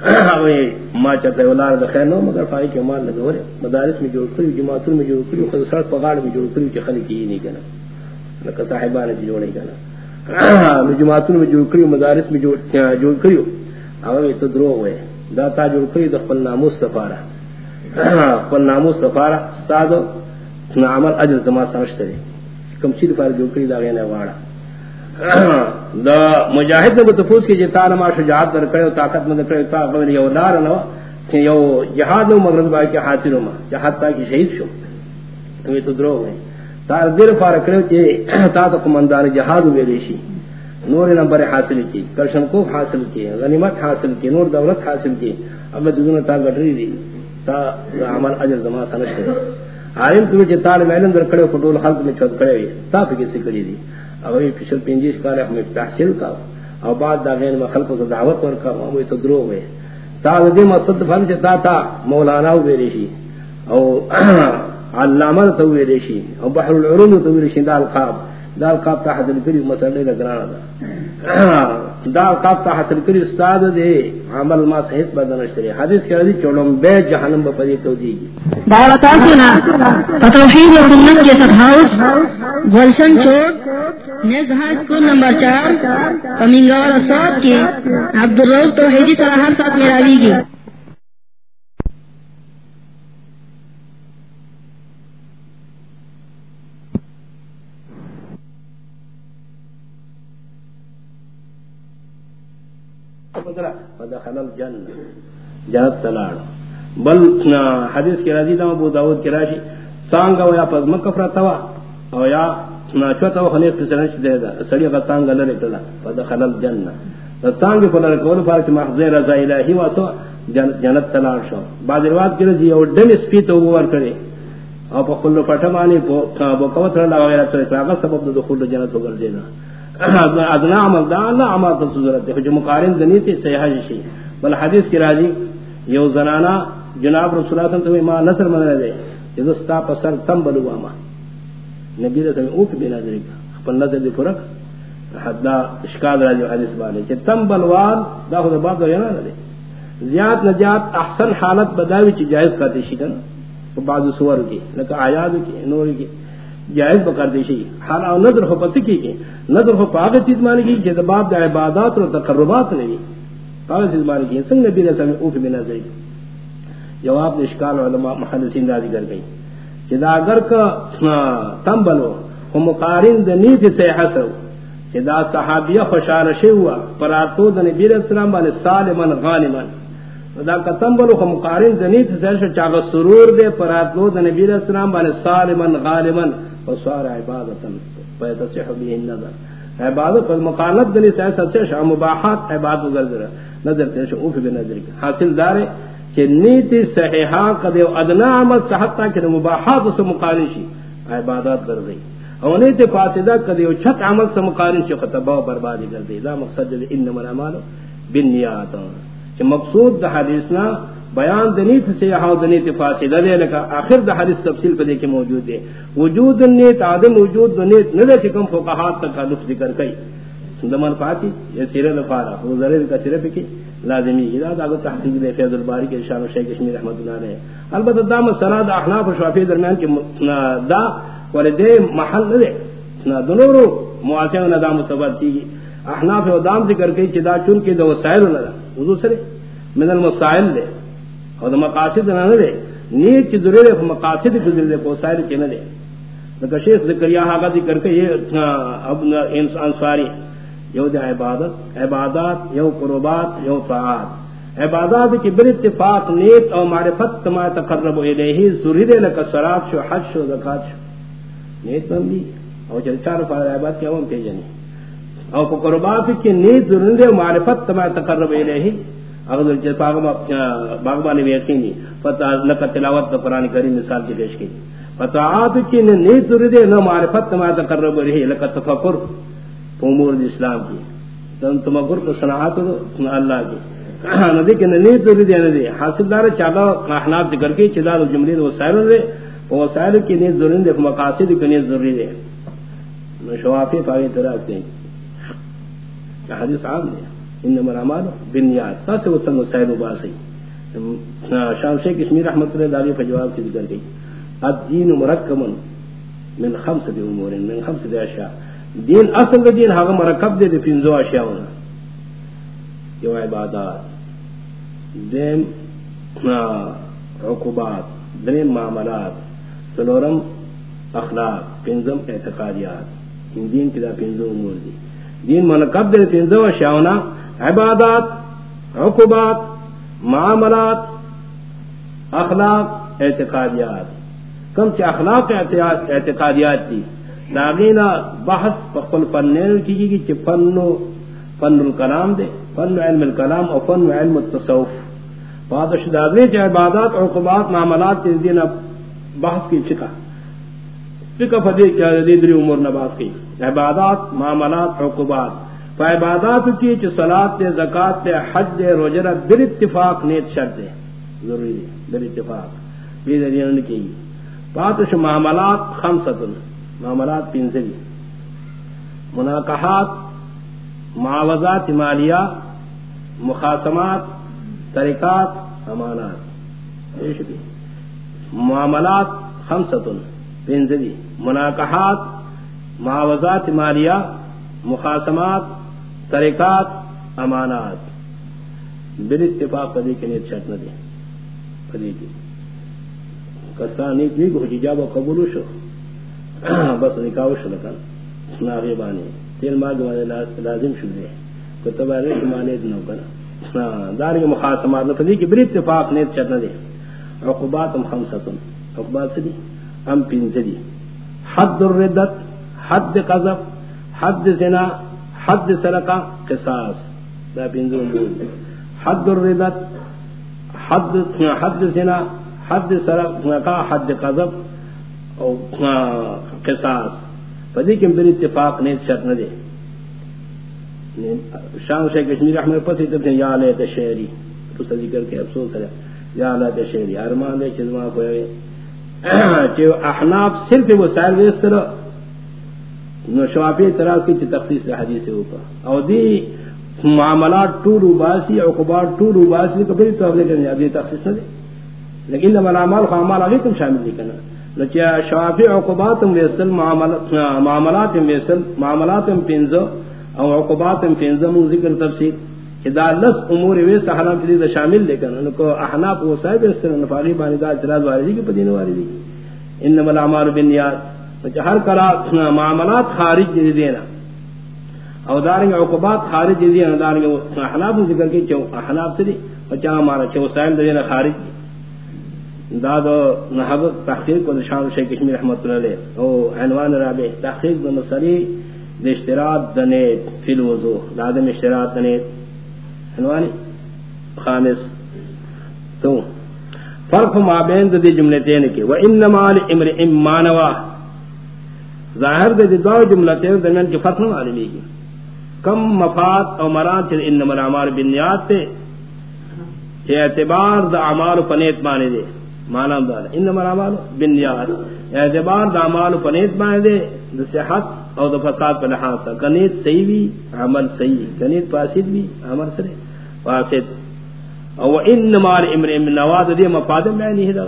ہوگا ما چاہتے اولاد خیر نو، مگر فائی کے مال لگا ورے۔ مدارس میں جوڑ کری جماعتوں میں جوڑ کری خود سڑک پگاڑ میں جوڑ کری خلی کی نہیں کنا لکا صاحبان جی جوڑ نہیں کنا جماعتوں میں جوڑ کری مدارس میں جوڑ جوڑ کری او تو درو ہوئے۔ داتا جوڑ کری تو خپل ناموس سفارا خپل ناموس سفارا استاد عمل اجر زما سمجھتے کم چیز پر جوڑ کری دا غینا واڑا۔ دا مجاہد نے تفوس کی جتا نما شجاعت در کرے طاقت مند کرے تا غیر یو لار نو، کہ یو جہاد نو مغرب با کے حاصل ما جہاد تا کی شہید شو۔ تو تو درو ہے تا دیر فار کرے کہ تا تو کماندار جہاد وے ریشی نور نمبر حاصل کی کرشن کو حاصل کی، غنیمت حاصل کی، نور دولت حاصل کی۔ اب دنیا تا گٹری دی، تا عمل اجر زما سنش عالم تمہیں جتا نے میں اندر کھڑے فٹول خلق میں چھوڑ کھڑے تا پہ کسی کری دی۔ اوی پچھل پنجیش کال ہم تحصیل کا۔ او بعد دا غیر میں کو دعوت ور کا وہ تو درو ہوئے۔ تا دے مقصد فن سے تا تا مولانا وے ریشی۔ او علامہ تو وے ریشی۔ او بحر العلوم تو وے ریشی دال خواب دال خواب تا حاصل کری مسئلے کا گرانا دا دال خواب تا حاصل کری استاد دے عمل ما صحیح بدن شری. حدیث کے رضی چولم بے جہنم بپدی تو دی گی دعوت آسنا فتوحید و سنت کے ساتھ ہاؤس گلشن چوک، نیز ہائی اسکول نمبر چار کمنگا سات کے عبد الروز تو ہیجی طرح ہر ساتھ میرا بھی گی جنت تلاڑ بل حدیث کی راضی تھا ابو داود کی راشی سانگا یا پزمک کفرا توا او یا نا چوتا و خلیق تسرنش دے دا سڑی اگر تانگا لرے کلا فدخل الجنہ دا تانگی پر لرے کولو پارچ محضی رضا الہی واسو جنت تلار شو. بعد رواد کی رضی او ڈن سپی تو بوار کرے او پا خلو پٹمانی بو قوت رلا وغیرہ تو اقراغا سبب دا دخول جنت وگر دینا ادنا عمل دا اللہ عمل تا سزرت دے جو مقارن دنیتی سیحا جشی بل حدیث کی راضی، یو زنانا جناب رسول اللہ صلی اللہ علیہ وسلم ما نصر من رہے جدستا پسر تم بلو آما. نبی رسول او کی بنا ذری اپن نظر دی فرق حدا اشکال را جو حدیث والے کہ تم بلوان دا خود بات دو ینا دے. زیاد نجات احسن حالت بداوی چی جائز کرتے شی کن بعض سور کی، لکہ آیات کی نور کی. جائز بکر دے شی حال او نظر ہو پس کی کی نظر ہو پاگ چیز مانی کی کہ باب دا عبادات اور تقربات نہیں پاگ چیز مانی کی سنگ نبی رسول او کی بنا ذری جواب اشکال علماء محدثین راضی کر گئی. جدا اگر کا تم بلو ہم مقارن د نیت سے حسو. جدا صحابیہ خوشال شوا پراتو د نبی علیہ السلام باندې سالمن، غانمن. دا قسم بلو ہم مقارن د نیت سے حسو چاغ سرور دے پراتو د نبی علیہ السلام باندې سالمن، غانمن. وصار عبادتا. فیتصح به النظر عبادت پر مقالت دلی سے سب سے شام مباحات عبادت گرد نظر تے شو اوف بنظر حاصل دار کہ نیتی صحیحہ قد ادنا عمل صحتا کہ مباحات سے مقالشی عبادت کر رہی. اور نیتی فاسدہ قد چھت عمل سے مقالشی خطبہ و بربادی کر دی دا مقصد ہے انما الاعمال بالنیات. کہ مقصود دا حدیثنا بیان دنیت سے یہاں دنیت فاسدہ دے لکا آخر دا حدیث تفصیل پہ دیکھے موجود ہے۔ وجود نیت آدم وجود دنیت نہ دے کم فقہات تک لفظ ذکر کئی۔ دمن فاتی، یہ سیرہ لفارا وہ ذرے کا سیرہ پہ کی لازمی اذا دا تحقیق دے فیض الباری کے شان شیخ کشمیر رحمۃ اللہ علیہ۔ البتہ دا مسئلہ دا احناف و شافعی درمیان کے دا ولدے محل دے۔ نہ دونوں معاصر نہ دا متبر تھی۔ احناف و دام ذکر کئی چدا چن کے دو وسائل نہ وضو سرے، من المسائل دے۔ او اور مقاصد نہ دے نیت کی ضرورت مقاصد کی ضرورت کو وسائل کے نہ دے نہ شیخ ذکر ہا ذکر کہ یہ اب انصاری. یو دے عبادت، عبادات، یو قربات، یو طاعات. عبادات کی بر اتفاق نیت اور معرفت ما تقرب الیہ، ضروری دے لک صلات شو، حج شو، زکات شو. نیت بندی اور چل چار فار عبادت کیا ہم جنی اور قربات کی نیت ضروری دے، معرفت ما تقرب الیہ اگر جے باغ باغبانی یقینی پتہ لک تلاوت قرآن کریم مثال کی پیش کی فتعات کی نیت ضروری دے نہ معرفت ما تقرب الیہ لک تفکر امور اسلام کی تم تم اگر کو صنعت اللہ کی ندی کے ننی تو بھی دینے دے حاصل دار چالا احناف ذکر کے چلا جملے وسائل دے وہ وسائل کی نیت ضروری دے مقاصد کی نیت ضروری دے شوافی پاگی طرح سے حدیث عام دے انما الاعمال بالنیات شام شیخ کشمیر رحمۃ اللہ علیہ فجواب کی ذکر گئی الدین مرکب من امور، من اشیاء. دین اصل دین مرکب دے دے پنزو اشیاء ہونا. یو عبادات. دین عقوبات. دین معاملات. سلورم، اخلاق. پنزم، اعتقادیات. دین کی دا پنزو امور دی. دین مرکب دے پنزو اشیاء ہونا عبادات، عقوبات، معاملات، اخلاق، اعتقادیات۔ کم سے اخلاق اعتقادیات دی۔ ناگینا بحث پخل فنین کی گی کہ فن فن الکلام دے۔ فن علم الکلام اور فن علم التصوف۔ پادش داغنے چاہے عبادات اور قبات معاملات کے دین بحث کی فکا فکا فدی کیا دیدری عمر نباز کی۔ عبادات، معاملات اور قبات فعبادات کی چ سلاد دے، زکات دے، حج دے روجرہ بال اتفاق نیت شرط دے۔ ضروری دے بال اتفاق۔ بھی دین کی۔ پاتش معاملات خمسۃ معاملات پنسلی مناقحات، معاوضات مالیہ مخاسمات طریقات، امانات۔ معاملات خمسطن پنسلی مناقحات، معاوضات مالیہ مخاسمات طریقات، امانات. بال اتفاق پدی کے نیت شرط نہ دے پدی کی. کستانی کی کو حجاب و قبول شو. بس نکاح شلکن ناغی بانی. تیل ماغ والے لازم شو شدے کتب آرے مانے دنو کنا. دار کے مخاصمات نفذی کی بری اتفاق نیت چرنا دے عقوبات ام خمسطن عقوبات سے دی؟ ام پینز دی حد الردت، حد قذب حد زنا حد سرقہ قصاص دا پینزو حد الردت حد حد زنا، حد سرقہ حد قذب او قصاص پدی کے بر اتفاق نے شرط نہ دے۔ شام شیخ کشمیر احمد پسی تب یا لے شہری تو ذکر کے افسوس ہے۔ یا لے شہری ارمان دے چزما کو کہ احناف صرف وہ سائر طرح نو شوافی طرح کی تخصیص حدیث سے اوپر اور دی معاملات ٹور باسی عقوبات ٹور باسی کبھی تو اگلے کرنے ابھی تخصیص نہ دے لیکن لما العمال خامال آگے تم شامل نہیں کرنا شوافی عقوبات ویسل معاملات ویسل معاملات پنزو او عقوبات پنزم ذکر تفسیر دا لس امور ویس حرام کی دا شامل لے کر ان کو احناف و صاحب اس طرح نفاقی بانی دا اعتراض واردی کی پدین واردی انما العمال بالنیات. ہر کرا معاملات خارج دی دینا۔ او دارنگ عقوبات خارج دی دینا، دارنگ احناف ذکر کی چو احناف سے دی بچا ہمارا چو صاحب دینا خارج دی۔ داد نحب تحقیق کو شام شیخ کشمیر رحمت اللہ علیہ۔ او عنوان رابع، تحقیق دو نصری اشتراط دنیت فی الوضو لازم اشتراط دنیت عنوانی خامس۔ تو، فرق مابین دی جملتین کی۔ وانما لامرئ ما نوا ظاہر دے دو جملتین درمیان کی فرق معلومی کی کم مفاد او مراد چل انما الاعمال بالنیات تے۔ کہ اعتبار دا اعمال پنیت مانے دے۔ مانا دار انما الاعمال بالنیات۔ اعتبار دا اعمال پنیت مانے دے۔ دا صحت او دا فساد پر لحاظ سا کنیت صحیح بھی، عمل صحیح۔ کنیت فاسد بھی، عمل سرے فاسد۔ او انما الامر من نواد دی مفاد میں نہیں دا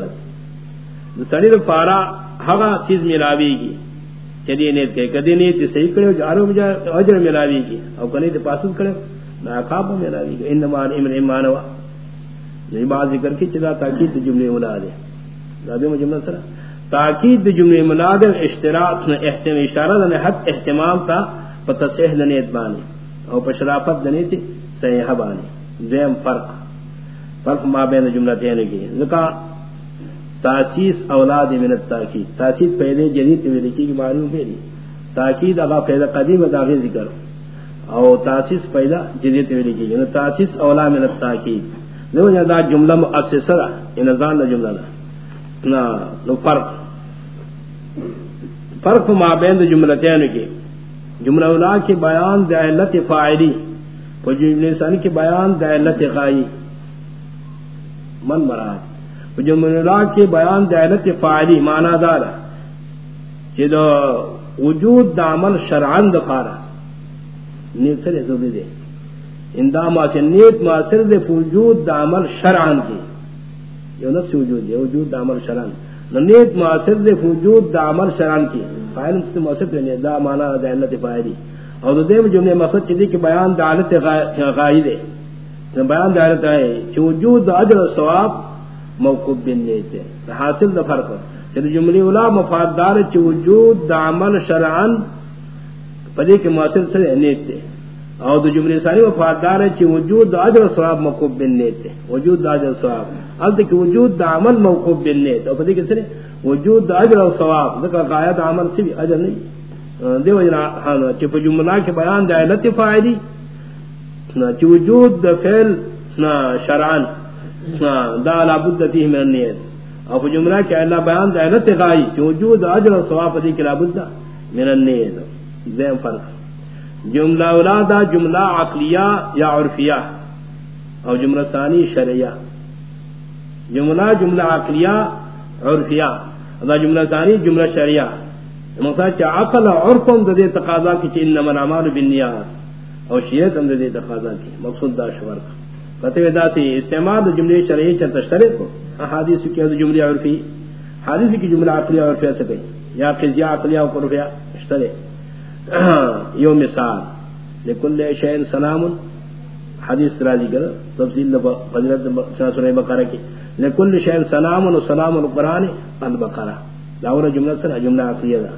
سڑی دا پارا ہگا چیز ملاوی گی۔ چلی نیت کہ کدی نیت صحیح کرے جارو بجا اجر ملاوی گی او کنے تے پاسد کرے ناکاب ملاوی گی انما الامر ایمانوا یہ یعنی بات ذکر کی چلا تاکید جملے ملا دے دادے میں جملہ سرا۔ تاکید جملے ملا دے اشتراط نے احتمام، اشارہ نے حق اہتمام تا پتصحیح دنیت بانی او پشرافت دنیت صحیح بانی دیم فرق۔ فرق ما بین جملتین کی۔ ذکا تاسیس اولاد من التاکید. تاسیس پہلے جدید میں لکھی کی معلوم ہے نہیں. تاکید اگا پیدا قدیم داغی ذکر او تاسیس پیدا جدید میں لکھی یعنی تاسیس اولاد من التاکید. نو دا جملہ مؤسسہ ان زان جملہ دا. نا، نو فرق. فرق ما بین جملتین کی. جملہ اولا کی بیان دعلت فاعلی. و جملہ ثانی کی بیان دعلت غائی. من مراد؟ جو جملہ کے بیان دائلت فاعلی معنی دار کہ دو وجود دامل شرعن دفارا نیت سر ضروری دے اندا ماسر نیت ماسر دے وجود دامل شرعن کی یہ نفس وجود ہے وجود دامل شرعن نیت ماسر دے وجود دامل شرعن کی۔ فائل سے ماسر دے دا معنی دائلت فاعلی۔ اور دے جملے مقصد چیزی کہ بیان دعالت غائی دے۔ بیان دعالت ہے کہ وجود اجر و ثواب موقوف بن نیتے حاصل دا فرق چلی جملی اولا مفاددار چی وجود دا عمل شرعن پدی کے مواصل سے نیتے او دو جملی ثانی مفاددار چی وجود دا عجر صواب موقوف بن نیتے وجود دا عجر صواب ال تک وجود دا عمل موقوف بن نیتے او پدی کے سنے وجود دا عجر صواب ذکر قایت عمل سی بھی عجر نہیں۔ دیو جنا ہاں، چی پا جملہ کے بیان دا علت فائدی چی وجود دا فعل شرعن دا لا بد فيه من النیت. او جملہ کہ اللہ بیان دا علت غائی کہ وجود اجر و ثواب دی کہ لا بد من النیت. ذم فرق. جملہ اولا جملہ عقلیہ یا عرفیہ. او جملہ ثانی شرعیہ جملہ جملہ عقلیہ، عرفیہ. دا جملہ ثانی، جملہ شرعیہ مثلا چا عقل عرفم دے تقاضا کی انما الاعمال بالنیات. او شیعت ہم دے تقاضا کی. مقصود دا شورک فتوی دا سی استعمال جملے شرعی چل تشترک کو حدیث کی دا جملے اور فی حدیث کی جملہ عقلیہ اور فی سکے یا قضیہ عقلیہ اور قرفیہ اشترک یو مثال۔ لکل شین سلام۔ حدیث راضی کر تفصیل فضلت سورہ بقرہ کی۔ لکل شین سلام و سلام القرآن البقرہ۔ داور جملہ سر، جملہ عقلیہ دا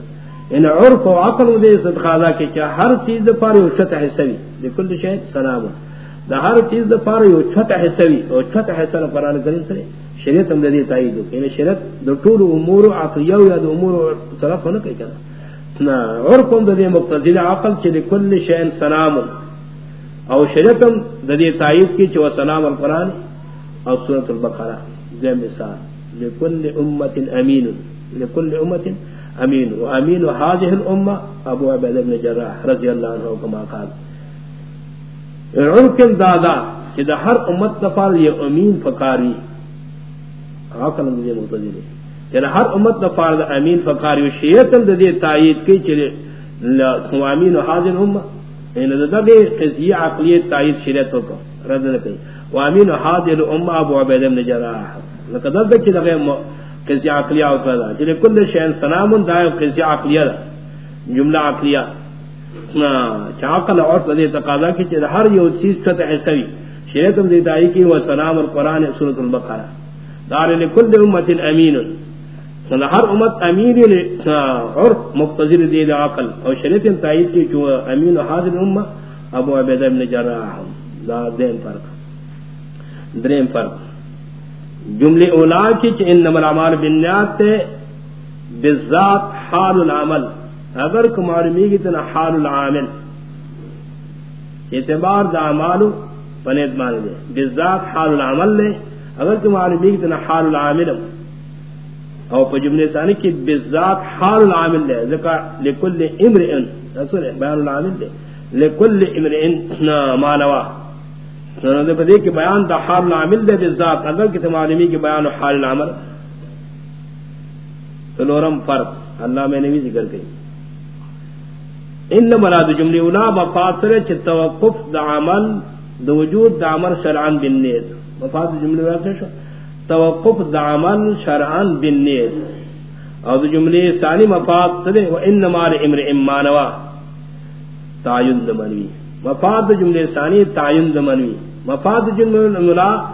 ان عرف و عقل دے صدقہ دا کہ ہر چیز پاری وشت حسوی لکل شین سلام۔ دا ہر چیز دا پار یو چھت حسوی او چھت حسن قرآن کریم سرے۔ شریعت ہم دے تائید ہو یعنی شریعت دا طول امور عقلیہ یا دا امور صرف ہونا کئی کنا۔ اور کم دا دے مقتضی عقل چی دے کل شین سلام۔ او شریعت ہم دا دے تائید کی چی و سلام القرآن۔ او سورة البقرہ، دے مثال۔ لکل امت امین، لکل امت امین۔ و امین هذه الامہ ابو عبید بن جراح رضی اللہ عنہ کما قال۔ عرکن دادا کہ دا ہر امت دفار یہ امین فکاری عقل مجھے مقتدی دے کہ دا ہر امت دفار دا امین فکاری و شیعتن دا دے تائید کی چلے امین و حاضر امت ان یعنی دا دا دے قضیہ عقلیت تائید شریعت ہوتا رد نکئی و امین و حاضر امت ابو عبید ابن جراح. لکہ دا دا چلے لگے قضیہ عقلیہ ہوتا دا. چلے کل شہن سنامن دا قضیہ عقلیہ دا. جملہ عقلیہ. چاقل اور تدے تقاضا کی چیز، ہر یو چیز چھت حسوی شریعتم دے دائی کی، و سلام القرآن سورة البقرہ. دار لکل امت امین ہر امت امین عرف مقتضر دے دے عقل. اور شریعتم تائید کی چو امین و حاضر امت ابو عبید ابن جراح. دا دین فرق. درین فرق. جملے اولا کی چی انما العمال بالنیات تے بالذات حال العمل. اگر کمارمی کی تنا حال العامل، اعتبار دا عمالو پنیت مانے دے بذات حال العمل لے، اگر کمارمی کی تنا حال العامل او پا جملے ثانی کی بذات حال العامل لے ذکر لکل امرئن، رسول بیان العامل لے، لکل امرئن مانوا۔ سنو دے پدے کہ بیان دا حال العامل دے بذات اگر کی تمارمی کی بیان حال العمل تلورم فرق، اللہ میں نے بھی ذکر کی ان مراد جملے اولا مفاصر چ توقف دا عمل دا وجود دا عمل شرعان بالنیت مفاصر جملے اولا سے توقف دا عمل شرعان بالنیت اور دا جملے ثانی مفاصر و ان مار امر امانوا تعین دا منوی۔ مفاد جملے ثانی تعین دا منوی۔ مفاد جملے اولا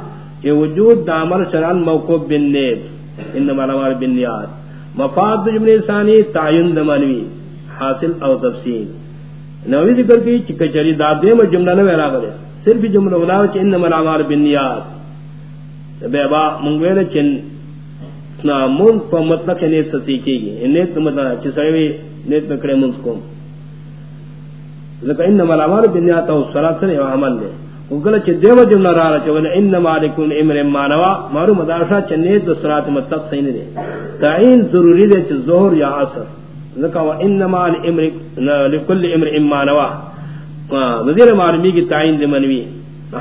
کہ وجود دا عمل شرعان موقف بالنیت ان مار بالنیات۔ مفاد جملے ثانی تعین دا منوی۔ حاصل او تفصیل. نوی ذکر کی چکچری دادے میں جملہ نہ ویرا کرے صرف جملہ ولا چ انما الاعمال بالنیات. بے با منگویل چن نا من کو مطلق نیت سسی کی گی. نیت مطلب چ سوی نیت نکڑے من کو لکہ انما الاعمال بالنیات او صلاۃ سے عمل دے. وگل چ دیو جملہ را چ ول انما لکن امر مانوا مارو مدارشا چ نیت صلاۃ مطلق صحیح نہیں دے. تعین ضروری دے چ ظہر یا عصر. انما الامر لكل امر اما نوا. وزیر معلومی کی تعین دے منوی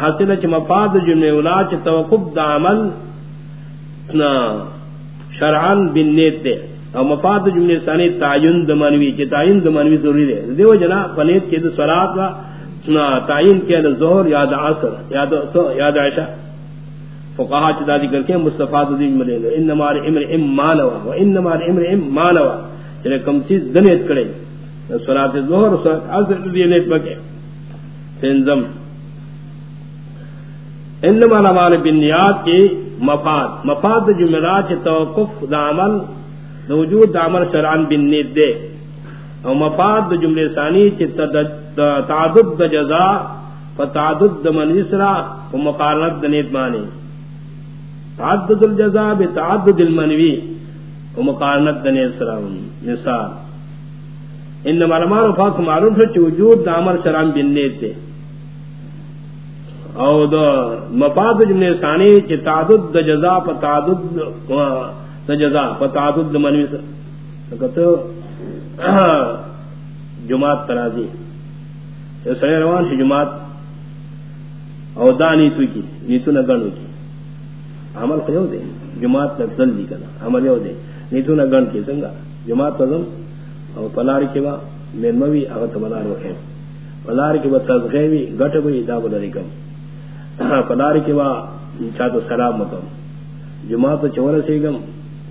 حاصل چ مفاد جملے ولا چ توقف دا عمل شرعن بالنیت دے. او مفاد جملے ثانی تعین دے منوی چ تعین دے منوی ضروری دے. دیو جنا پنیت کے صلات وا تعین کے ظہر، یاد عصر، یاد یاد عشاء. فقہا چ دادی کر کے مصطفی دی ملے انما الامر اما نوا، و وانما الامر اما نوا. چلے کم چیز دنیت کرے. سرات ظہر سرات عصر دی نیت بکے. تنظم انما العمال بالنیات کی مفاد. مفاد جملات توقف دا عمل، دا وجود دا عمل شرعان بالنیت دے. او مفاد جملے ثانی چ تعدد دا جزا فتعدد دا من اسرا و مقارنت دا نیت مانے تعدد الجزا بتعدد المنوی. ومقارنت دنے سلام مثال ان علماء فاق معلوم ہے وجود دامر شرام بنیت دے او دو مفاد جملے ثانی چ تعدد د جزا پ تعدد د جزا پ تعدد د منوی سکتو جماعت ترازی. سڑے روان سی جماعت او دا نیتو کی نیتو نہ گنو کی. عمل خیو دے. جماعت نہ دل دی کنا. عمل یو دے. نیتو نہ گن کی سنگا جماعت تزم او پلار کے با میرموی اگر تمنار وکھے پلار کے با تزغیوی گٹ بئی دا بلاری کم. پلار کے با چاہتو سلام مکم. جماعت چور سے گم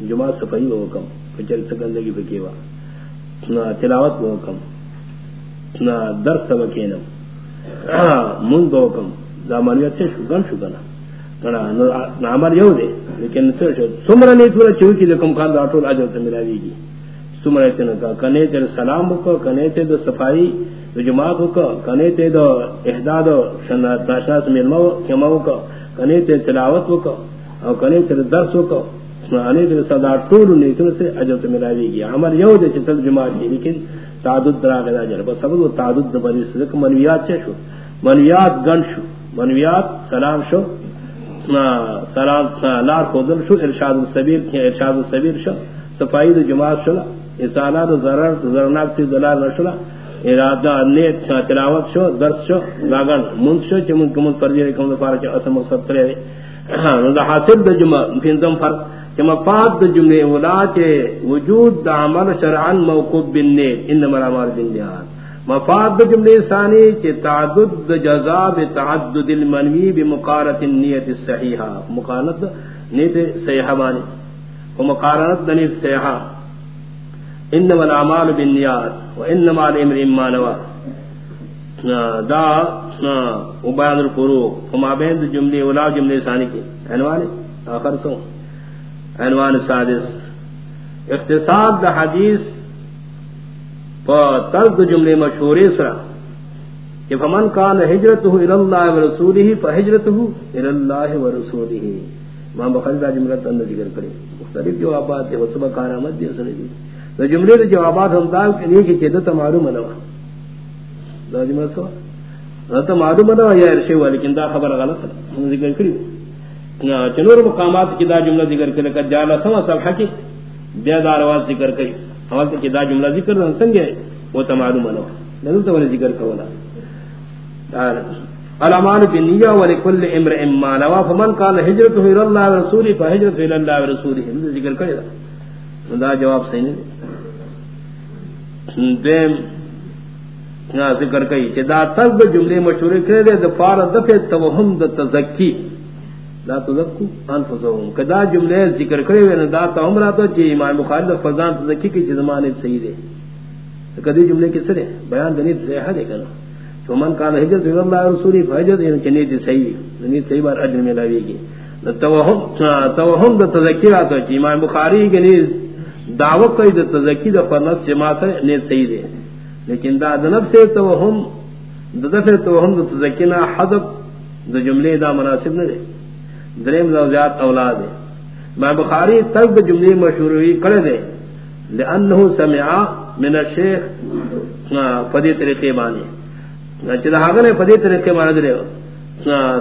جماعت صفائی ہو کم پچر سکندگی بکیوا تلاوت ہو کم درس تبکینم من دو کم زامانیت سے شگن شگنہ نامر یو دے، لیکن سمر نے تھوڑا چو کی کم خان راٹول آج تو ملاوی گی سمر کا کنے تیر سلام کو کنے تے دو صفائی دو جماعت کو کنے تے دو احداد کمو کو کنے تے تلاوت کو اور کنے تے درس کو صدا سے اجر ملاوی یو دے چتل جماعت لیکن تعدد درا جر بس سب تعدد منویات شو؟ منویات گن شو. منویات سلام شو سلام لار کو دل شو ارشاد السبیل کہ ارشاد السبیل شو، صفائی دو جماعت شلا اصالہ دو ضرر ضررناک سی دلال نشلا، ارادہ، نیت تلاوت شو، درس شو، لاغن من شو، چی من کمن فرجی رکم دو پارا چی اسم مقصد کرے رہے۔ نو حاصل دو جمع، پینزم فرق کہ مفاد دو جمع اولا چی وجود دا عمل شرعن موقوب بالنیت انما العمال بالنیات مفاد جملے ثانی کہ تعدد جزا بتعدد المنوی بمقارنت النیت الصحیحہ. مقارنت نیت صحیحہ مانی ومقارنت نیت صحیحہ. انما الاعمال بالنیات وانما الامر ما نوا. دا وبیان الفروق. وما بین جملے اولا جملے ثانی کی عنوان، آخر سو عنوان سادس. اختصار دا حدیث ترد جملے مشہور سرا۔ کہ فمن کان ہجرت ہو اللہ و رسول ہی فہجرت ہو اللہ و رسول ہی ماں بخاری دا جملہ تند ذکر کرے۔ مختلف جو آباد ہے وہ صبح کارآمد دی اصل دی تو جملے کے جوابات ہم دال کے لیے کہ چیدت معلوم نہ ہوا۔ جملہ سو تو معلوم نہ یا ارشے ہوا، لیکن دا خبر غلط ہے۔ ہم ذکر کری۔ چنور مقامات کی دا جملہ ذکر کرے کہ جالا سما صفحہ کی بیا دا آواز ذکر کری۔ اول کہ دا جملہ ذکر نہ سنگے، وہ تو معلوم نہ ہوا نہیں تو ذکر کولا۔ الامان بالنیہ ولکل امرئ ما نوا، فمن كان هجرته الى الله ورسوله فهجرته الى الله ورسوله ذکر کرے دا۔ جواب صحیح نہیں دیم نا ذکر کئی کہ دا ترد جملے مشہور کرے دے دا فار دفع توہم دا تزکی۔ دا تزکو انفسهم. کہ دا جملے ذکر کرے وے دا توہم راتو چی امام بخاری دا فضان تزکی کی چی زمانے صحیح دے کدی جملے کس رہے بیان دنیت صحیح دے کنا تو فمن كان هجرت الى الله ورسوله فهجرت الى جنة صحيح جنة صحيح بار اجر میں لاوی گی توہم توہم دا تذکرات ہے امام بخاری کے لیے دعوت کوئی دا تذکی دا فرنس جماعت ہے نے صحیح دے لیکن دا دنب سے توہم دا دفع توہم دا تذکینا حضب دا جملے دا مناسب نہ دے دریم زوجات اولاد ہے۔ امام بخاری تک دا جملے مشہور ہوئی کرے دے۔ لأنه سمعا من الشیخ فدی طریقے بانے چدا ہاگنے پدی طریقے مانا دے۔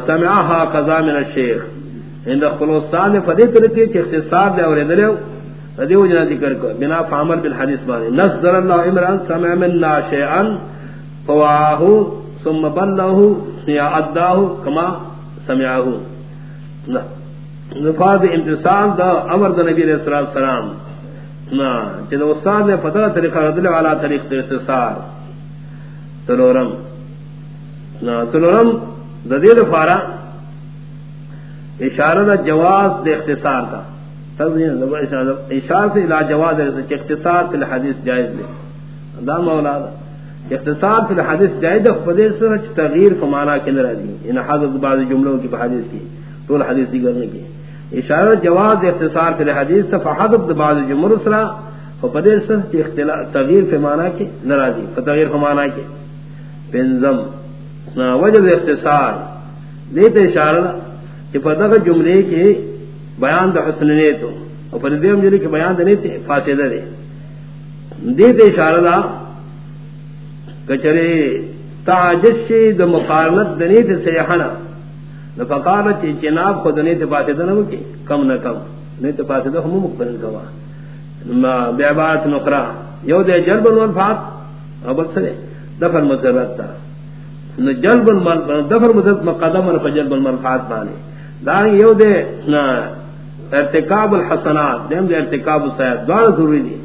سمعها قضا من الشیخ۔ عند خلوصان پدی طریقے چ اختصار دے اور دے ردی وجنا ذکر کو بنا فعمل بالحدیث بارے نصر اللہ عمران سمع من لا شیئا فواه ثم بلغه یا اداه كما سمعه نفاذ امتصال دا امر دا نبی علیہ الصلوۃ والسلام. نا جد استاد نے پتہ طریقہ رد علی طریق اختصار. سلورم سلورم ددیر فارا اشارہ دا جواز دے اختصار کا اشار سے لا جواز ہے اختصار فی الحدیث جائز دے. دا مولا دا. اختصار فی الحدیث جائز دے فدیس سے تغییر فمانا کے اندر دی ان حضرت بعض جملوں کی حدیث کی. طول حدیث کی کرنے کی۔ اشارہ جواز اختصار فی الحدیث فحضرت بعض جمهور اسرا فدیس سے تغییر فمانا کے ناراضی فتغیر فمانا کے بنظم وجد اختصار۔ دیتے اشارہ کہ پتہ جملے کے بیان دا حسن نے تو اور پر دیو جملے کے بیان دے تے فاسدہ دے۔ دیتے اشارہ دا کچرے تعجز شی دا مقارنت دنی تے سیحنا فقالت چی جناب خود دنی تے فاسدہ نہ کی کم نہ کم۔ نہیں تے فاسدہ ہم مقبل گوا کوا بیعبارت نقرہ یو دے جلب الوفات۔ ابل سرے دفر مسرت تا۔ جلب دفر مدد مقدم اور جلب المنفعات بانے۔ دار یو دے ارتکاب الحسنات۔ دیم دے ارتکاب السیئات۔ دوار ضروری دی۔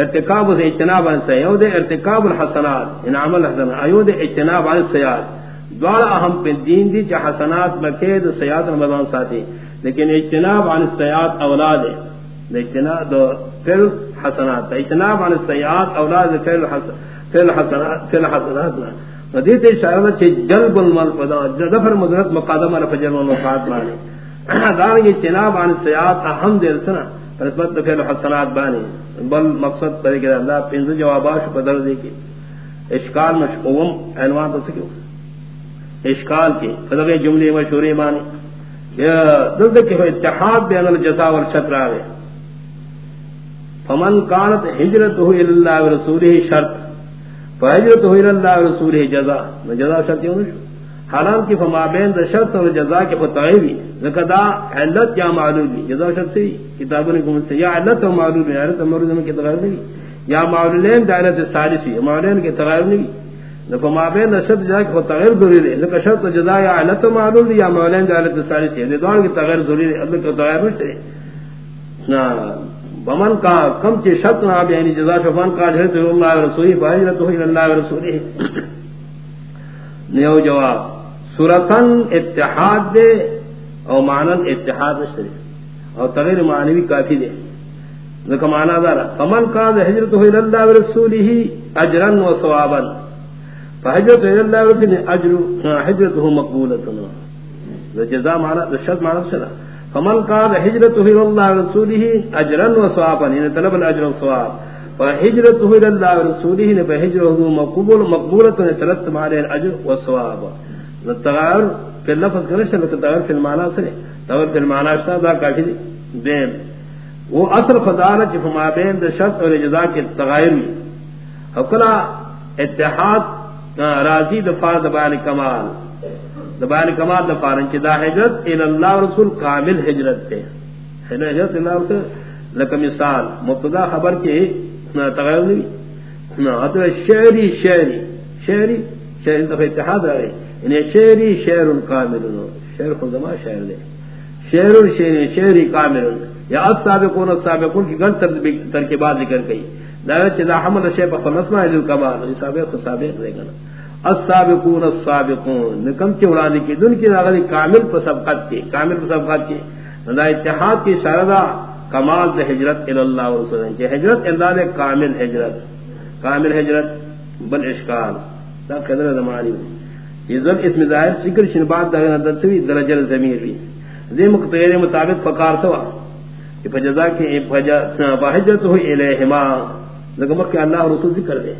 ارتکاب سے اجتناب عن سیئات یو دے ارتکاب الحسنات۔ ان عمل حسنات ایو دے اجتناب عن سیئات دوار اہم پہ دین دی چا حسنات مکید سیئات رمضان ساتھی لیکن اجتناب عن سیئات اولاد ہے. اجتناب دو فل حسنات اجتناب عن سیئات اولاد فل حسنات فل حسنات ندیت اشارہ چھ جلب المال پدا ظفر مدرت مقادمہ رفجر والمفات مانے دارنگی چناب عن سیاد اہم دیر سنا. رسبت فعل حسنات بانی. بل مقصد پر کہ اللہ پنز جواباش پدر دے کے اشکال مشقوم عنوان تو سکیو. اشکال کے فضل جملے مشہوری مانی دلد کہ اتحاد بین الجزا والشتر آگے فمن کانت حجرتہ الاللہ ورسولہ شرط فہجرت ہوئی اللہ رسول جزا۔ جزا شرط یوں حالان کی فما بین شرط اور جزا کے فتعیبی زکدا علت یا معلومی جزا شرط سے کتابوں نے گمت سے یا علت و معلومی علت و معلومی کی تغیر نہیں۔ یا معلولین دائرت سالسی معلولین کی تغیر نہیں۔ فما بین شرط ضروری ہے لکہ شرط یا علت ہے دوان کی تغیر ضروری ہے اللہ تغیر بمن کا کم چی شرط نہ یعنی جزا شفان کا حضرت اللہ رسولی فہجرت الى اللہ رسولی نیو جواب. سورتن اتحاد دے او معنن اتحاد شریف او تغیر معنوی کافی دے ذکر معنی دارا. فمن کا حضرت الى اللہ رسولی اجرا و ثوابا. فحجرت الى رسولی اجر حجرته شرط فمن قال هجرته الى الله ورسوله اجرا وثوابا ان طلب الاجر والثواب فهجرته الى الله ورسوله ان فهجرته مقبول مقبوله ترتب عليه الاجر والثواب التغير في اللفظ كنش التغير في المعنى سره تغير في المعنى وہ فضالت فمابین دا شرط اور کے تغیر میں حکلا اتحاد راضی دفار دبان کمال. دبان کمال دفار انچ دا حجرت اللہ رسول کامل حجرت تے حجرت اللہ رسول؟ لکہ مثال، مبتدا خبر کے تغیر نہیں شعری شعری. شعری شعری دفع اتحاد رہے انہیں یعنی شعری شعر کامل شعر خود ما شعر دے شعر شعری شعری کامل یا السابقون السابقون کی غلط ترکیبات ذکر گئی کئی دعوت اذا حمل شیء فخلصنا الى الكمال سابق سابق رہے گا السابقون السابقون. نکم کے اولاد کی دن کی راغلی کامل پر سبقت کی کامل پر سبقت کی دا اتحاد کی شردا کمال دے ہجرت الی اللہ و رسول کہ ہجرت اللہ نے کامل ہجرت کامل ہجرت بل اشکال. دا قدر زمانی یہ ذل اسم ظاہر ذکر شن بعد دا درسوی درجہ ضمیر بھی ذی مقتدر مطابق فقار سوا کہ فجزا کے فحجت ہوئی الیہما لگا کہ اللہ رسول ذکر دے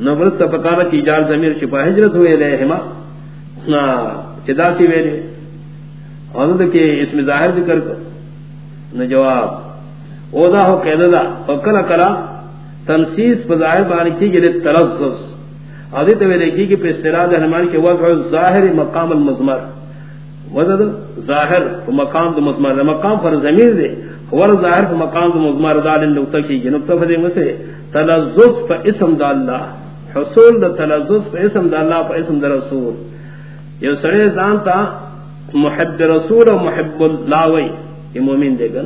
نبرت فقارہ کی جار زمیر شپا حجرت ہوئے ہوئی الیہما چدا سی ویلے اور کہ اس میں ظاہر ذکر کر نہ جواب اودا ہو قید دا فکر کرا تنسیس بظاہر بانی کی گلے تلفظ. آدھی تو ویلے کی کہ پہ استراد ہنمان کے وضع ظاہر مقام المزمر وضع ظاہر مقام دو مزمر مقام پر زمین دے ور ظاہر کو مقام تو مزمار دال نقطہ کی گئی نقطہ میں سے تلزز پا اسم دا اللہ. حصول دا تلزز پا اسم دا اللہ پا اسم دا رسول. یہ سڑے زانتا محب رسول و محب اللہ وی یہ مومن دے گا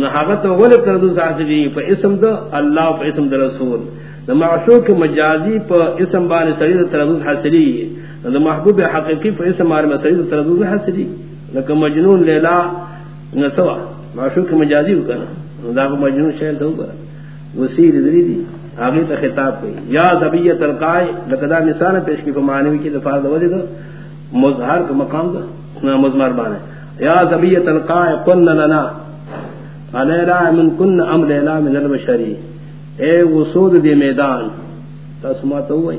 نہ حقت ولی تلزز حاصلی پا اسم دا اللہ پا اسم دا رسول. دا معشوق مجازی پا اسم بانی سڑی دا تلزز دا محبوب حقیقی پا اسم بانی سڑی دا تلزز حاصلی. لکہ مجنون لیلا نسوا. معشوق مجازی ہو کنا دا مجنون شہر دو کرا وسیل دری دی. آگے تا خطاب کوئی یا ذبیت القائے لقدا مثال پیش کی فمانوی کی دفاع دو دی مظہر کا مقام دا مزمار بانے یا ذبیت القائے قن لنا. علیلہ من کن ام لیلہ من البشری اے وصود دی میدان تا سماتا ہوئی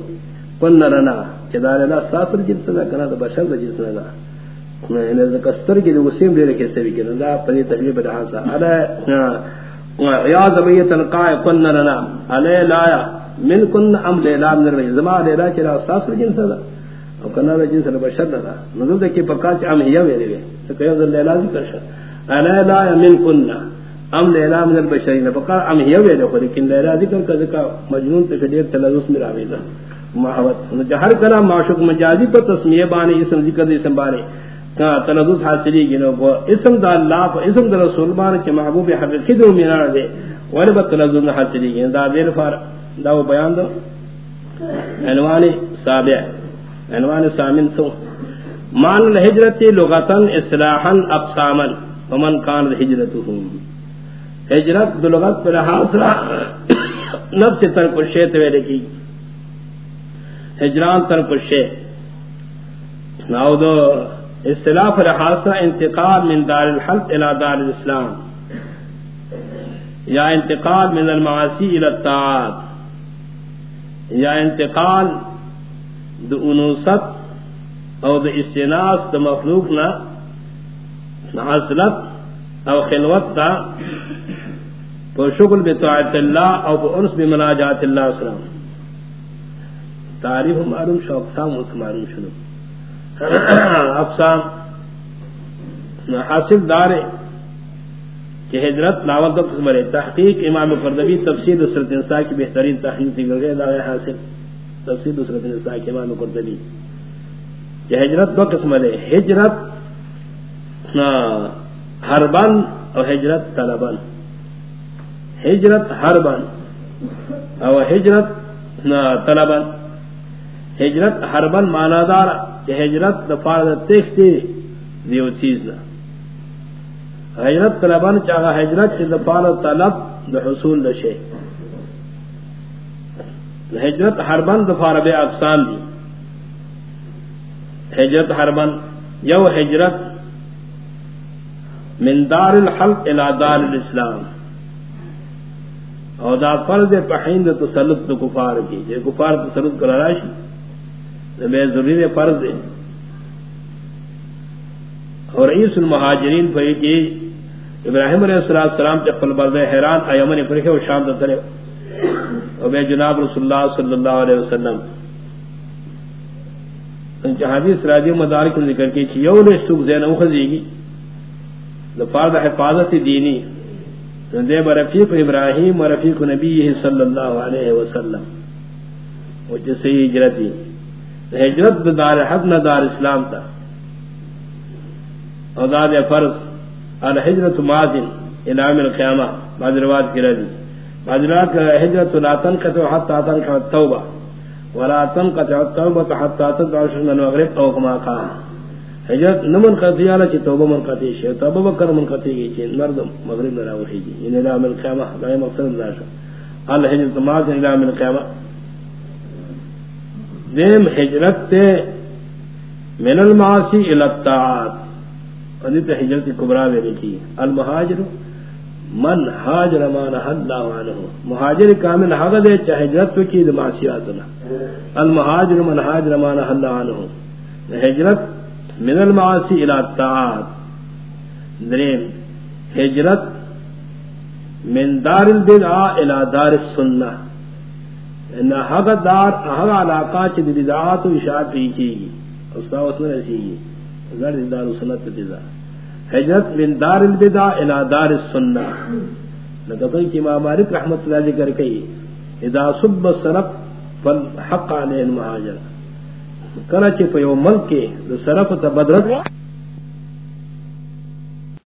قن لنا چدار اللہ ساسر جنس یعنی دا کنا دا بشر دا جنس دا کستر کی وسیم دے رکھے سے بھی کہ دا پری تکلیف بڑا سا الا یا زبیت القاء کن لنا علی لا من کن ام لیلا من الرجل زما لیلا چرا استاس جن سدا او کنا جن سدا بشر دا نظر دے کہ پکا چ ام ہیا ویلے وے تو کہ لیلا ذکر شر علی لا من کن ام لیلا من البشرین پکا ام ہیا ویلے کو لیکن لیلا ذکر کا ذکر مجنون تے دیر تلذذ میرا ویلا محبت جہر کلام معشوق مجازی پر تسمیہ بانے اسم ذکر دے اسم بانے تلذذ حاصلی گنو وہ اسم دا اللہ اسم دا رسول بان کے محبوب حقیقی دو میرا دے ولی بت تلذذ حاصلی گنو دا دیر فار دا وہ بیان دو عنوان سابع. عنوان سامن سو مان الہجرت لغتن اصلاحا اقساما، ومن کان ہجرتهم ہجرت دو لغت پر حاصلہ نفس ترک الشیط ویلے کی ہجران ترک الشیط ناو دو اصطلاف رحاصہ انتقال من دار الحلق الى دار الاسلام، یا انتقال من المعاصی الى الطاعات، یا انتقال د انوست او د استناس د مخلوق نہ حاصلت او خلوت دا تو شکل بطاعت اللہ او انس بمناجات اللہ السلام تعریف معلوم شوق سام اس معلوم شنو. اقسام حاصل دار کہ ہجرت لاول دو قسم ہے تحقیق امام قردبی تفسیر دوسرت انسا کی بہترین تحقیق تھی گئے دعوے حاصل، تفسیر دوسرت انسا کی امام قردبی کہ ہجرت دو قسم ہے ہجرت ہربن اور ہجرت طلبن ہجرت ہربن اور ہجرت طلبن ہجرت ہربن مانا دار کہ ہجرت دفار تختی دیو چیز نہ ہجرت طلبان چاہا ہجرت سے دفار طلب دا حصول دشے ہجرت ہربن دفار بے اقسام دی۔ ہجرت ہربن یو ہجرت من دار الحلق الى دار الاسلام۔ اور دا فرض پہند تسلط دا کفار کی، یہ کفار تسلط کرا راشی میں ضروری فرض ہے اور رئیس المہاجرین پر کی ابراہیم علیہ السلام السلام جب فل برد حیران ایمن پر کے شام دترے اور بے جناب رسول اللہ صلی اللہ علیہ وسلم۔ حدیث راجی مدار کے ذکر کی چھ یو نے سوق زین او خزیگی لفاظ حفاظت دینی۔ دے برفیق ابراہیم و رفیق نبی صلی اللہ علیہ وسلم۔ وہ جسے ہجرت ہجرتی ہجرت دار حق نہ دار اسلام تھا اور داد فرض الحجرت ماضن انعام القیامہ۔ بعض رواد کی رضی بعض رواد کا حجرت لا تنقطع حتى تنقطع التوبہ۔ ولا تنقطع التوبہ حتى تدعو شن المغرب او كما قال۔ حجرت نمن قطعی علی چی توبہ من قطعی شی توبہ بکر من قطعی گی چی مرد مغرب نرا وحی جی یعنی ان انعام القیامہ، لا مقصد لا الحجرت ماضن انعام القیامہ۔ دیم حجرت تے من المعاصی الى الطاعات۔ ہجرت کبرا میں لکھی المہاجر من حاجر ما نہ اللہ عنہ۔ مہاجر کامل حق دے چاہے ہجرت تو کی معصیاتنا۔ المہاجر من حاجر ما نہ اللہ عنہ۔ ہجرت من المعاصی الى الطاعات۔ ہجرت من دار البدع الى دار السنہ۔ ان حق دار حق علاقہ چ بدعات و اشاعت کی استاد اس نے ایسی دار سنت بدا حجرت من دار البدا الى دار السنہ۔ لگتا کہ امام مالک رحمت اللہ ذکر کئی، اذا صب السرف فالحق علیہ المہاجر کنا چی پیو ملک کے سرف تا بدرت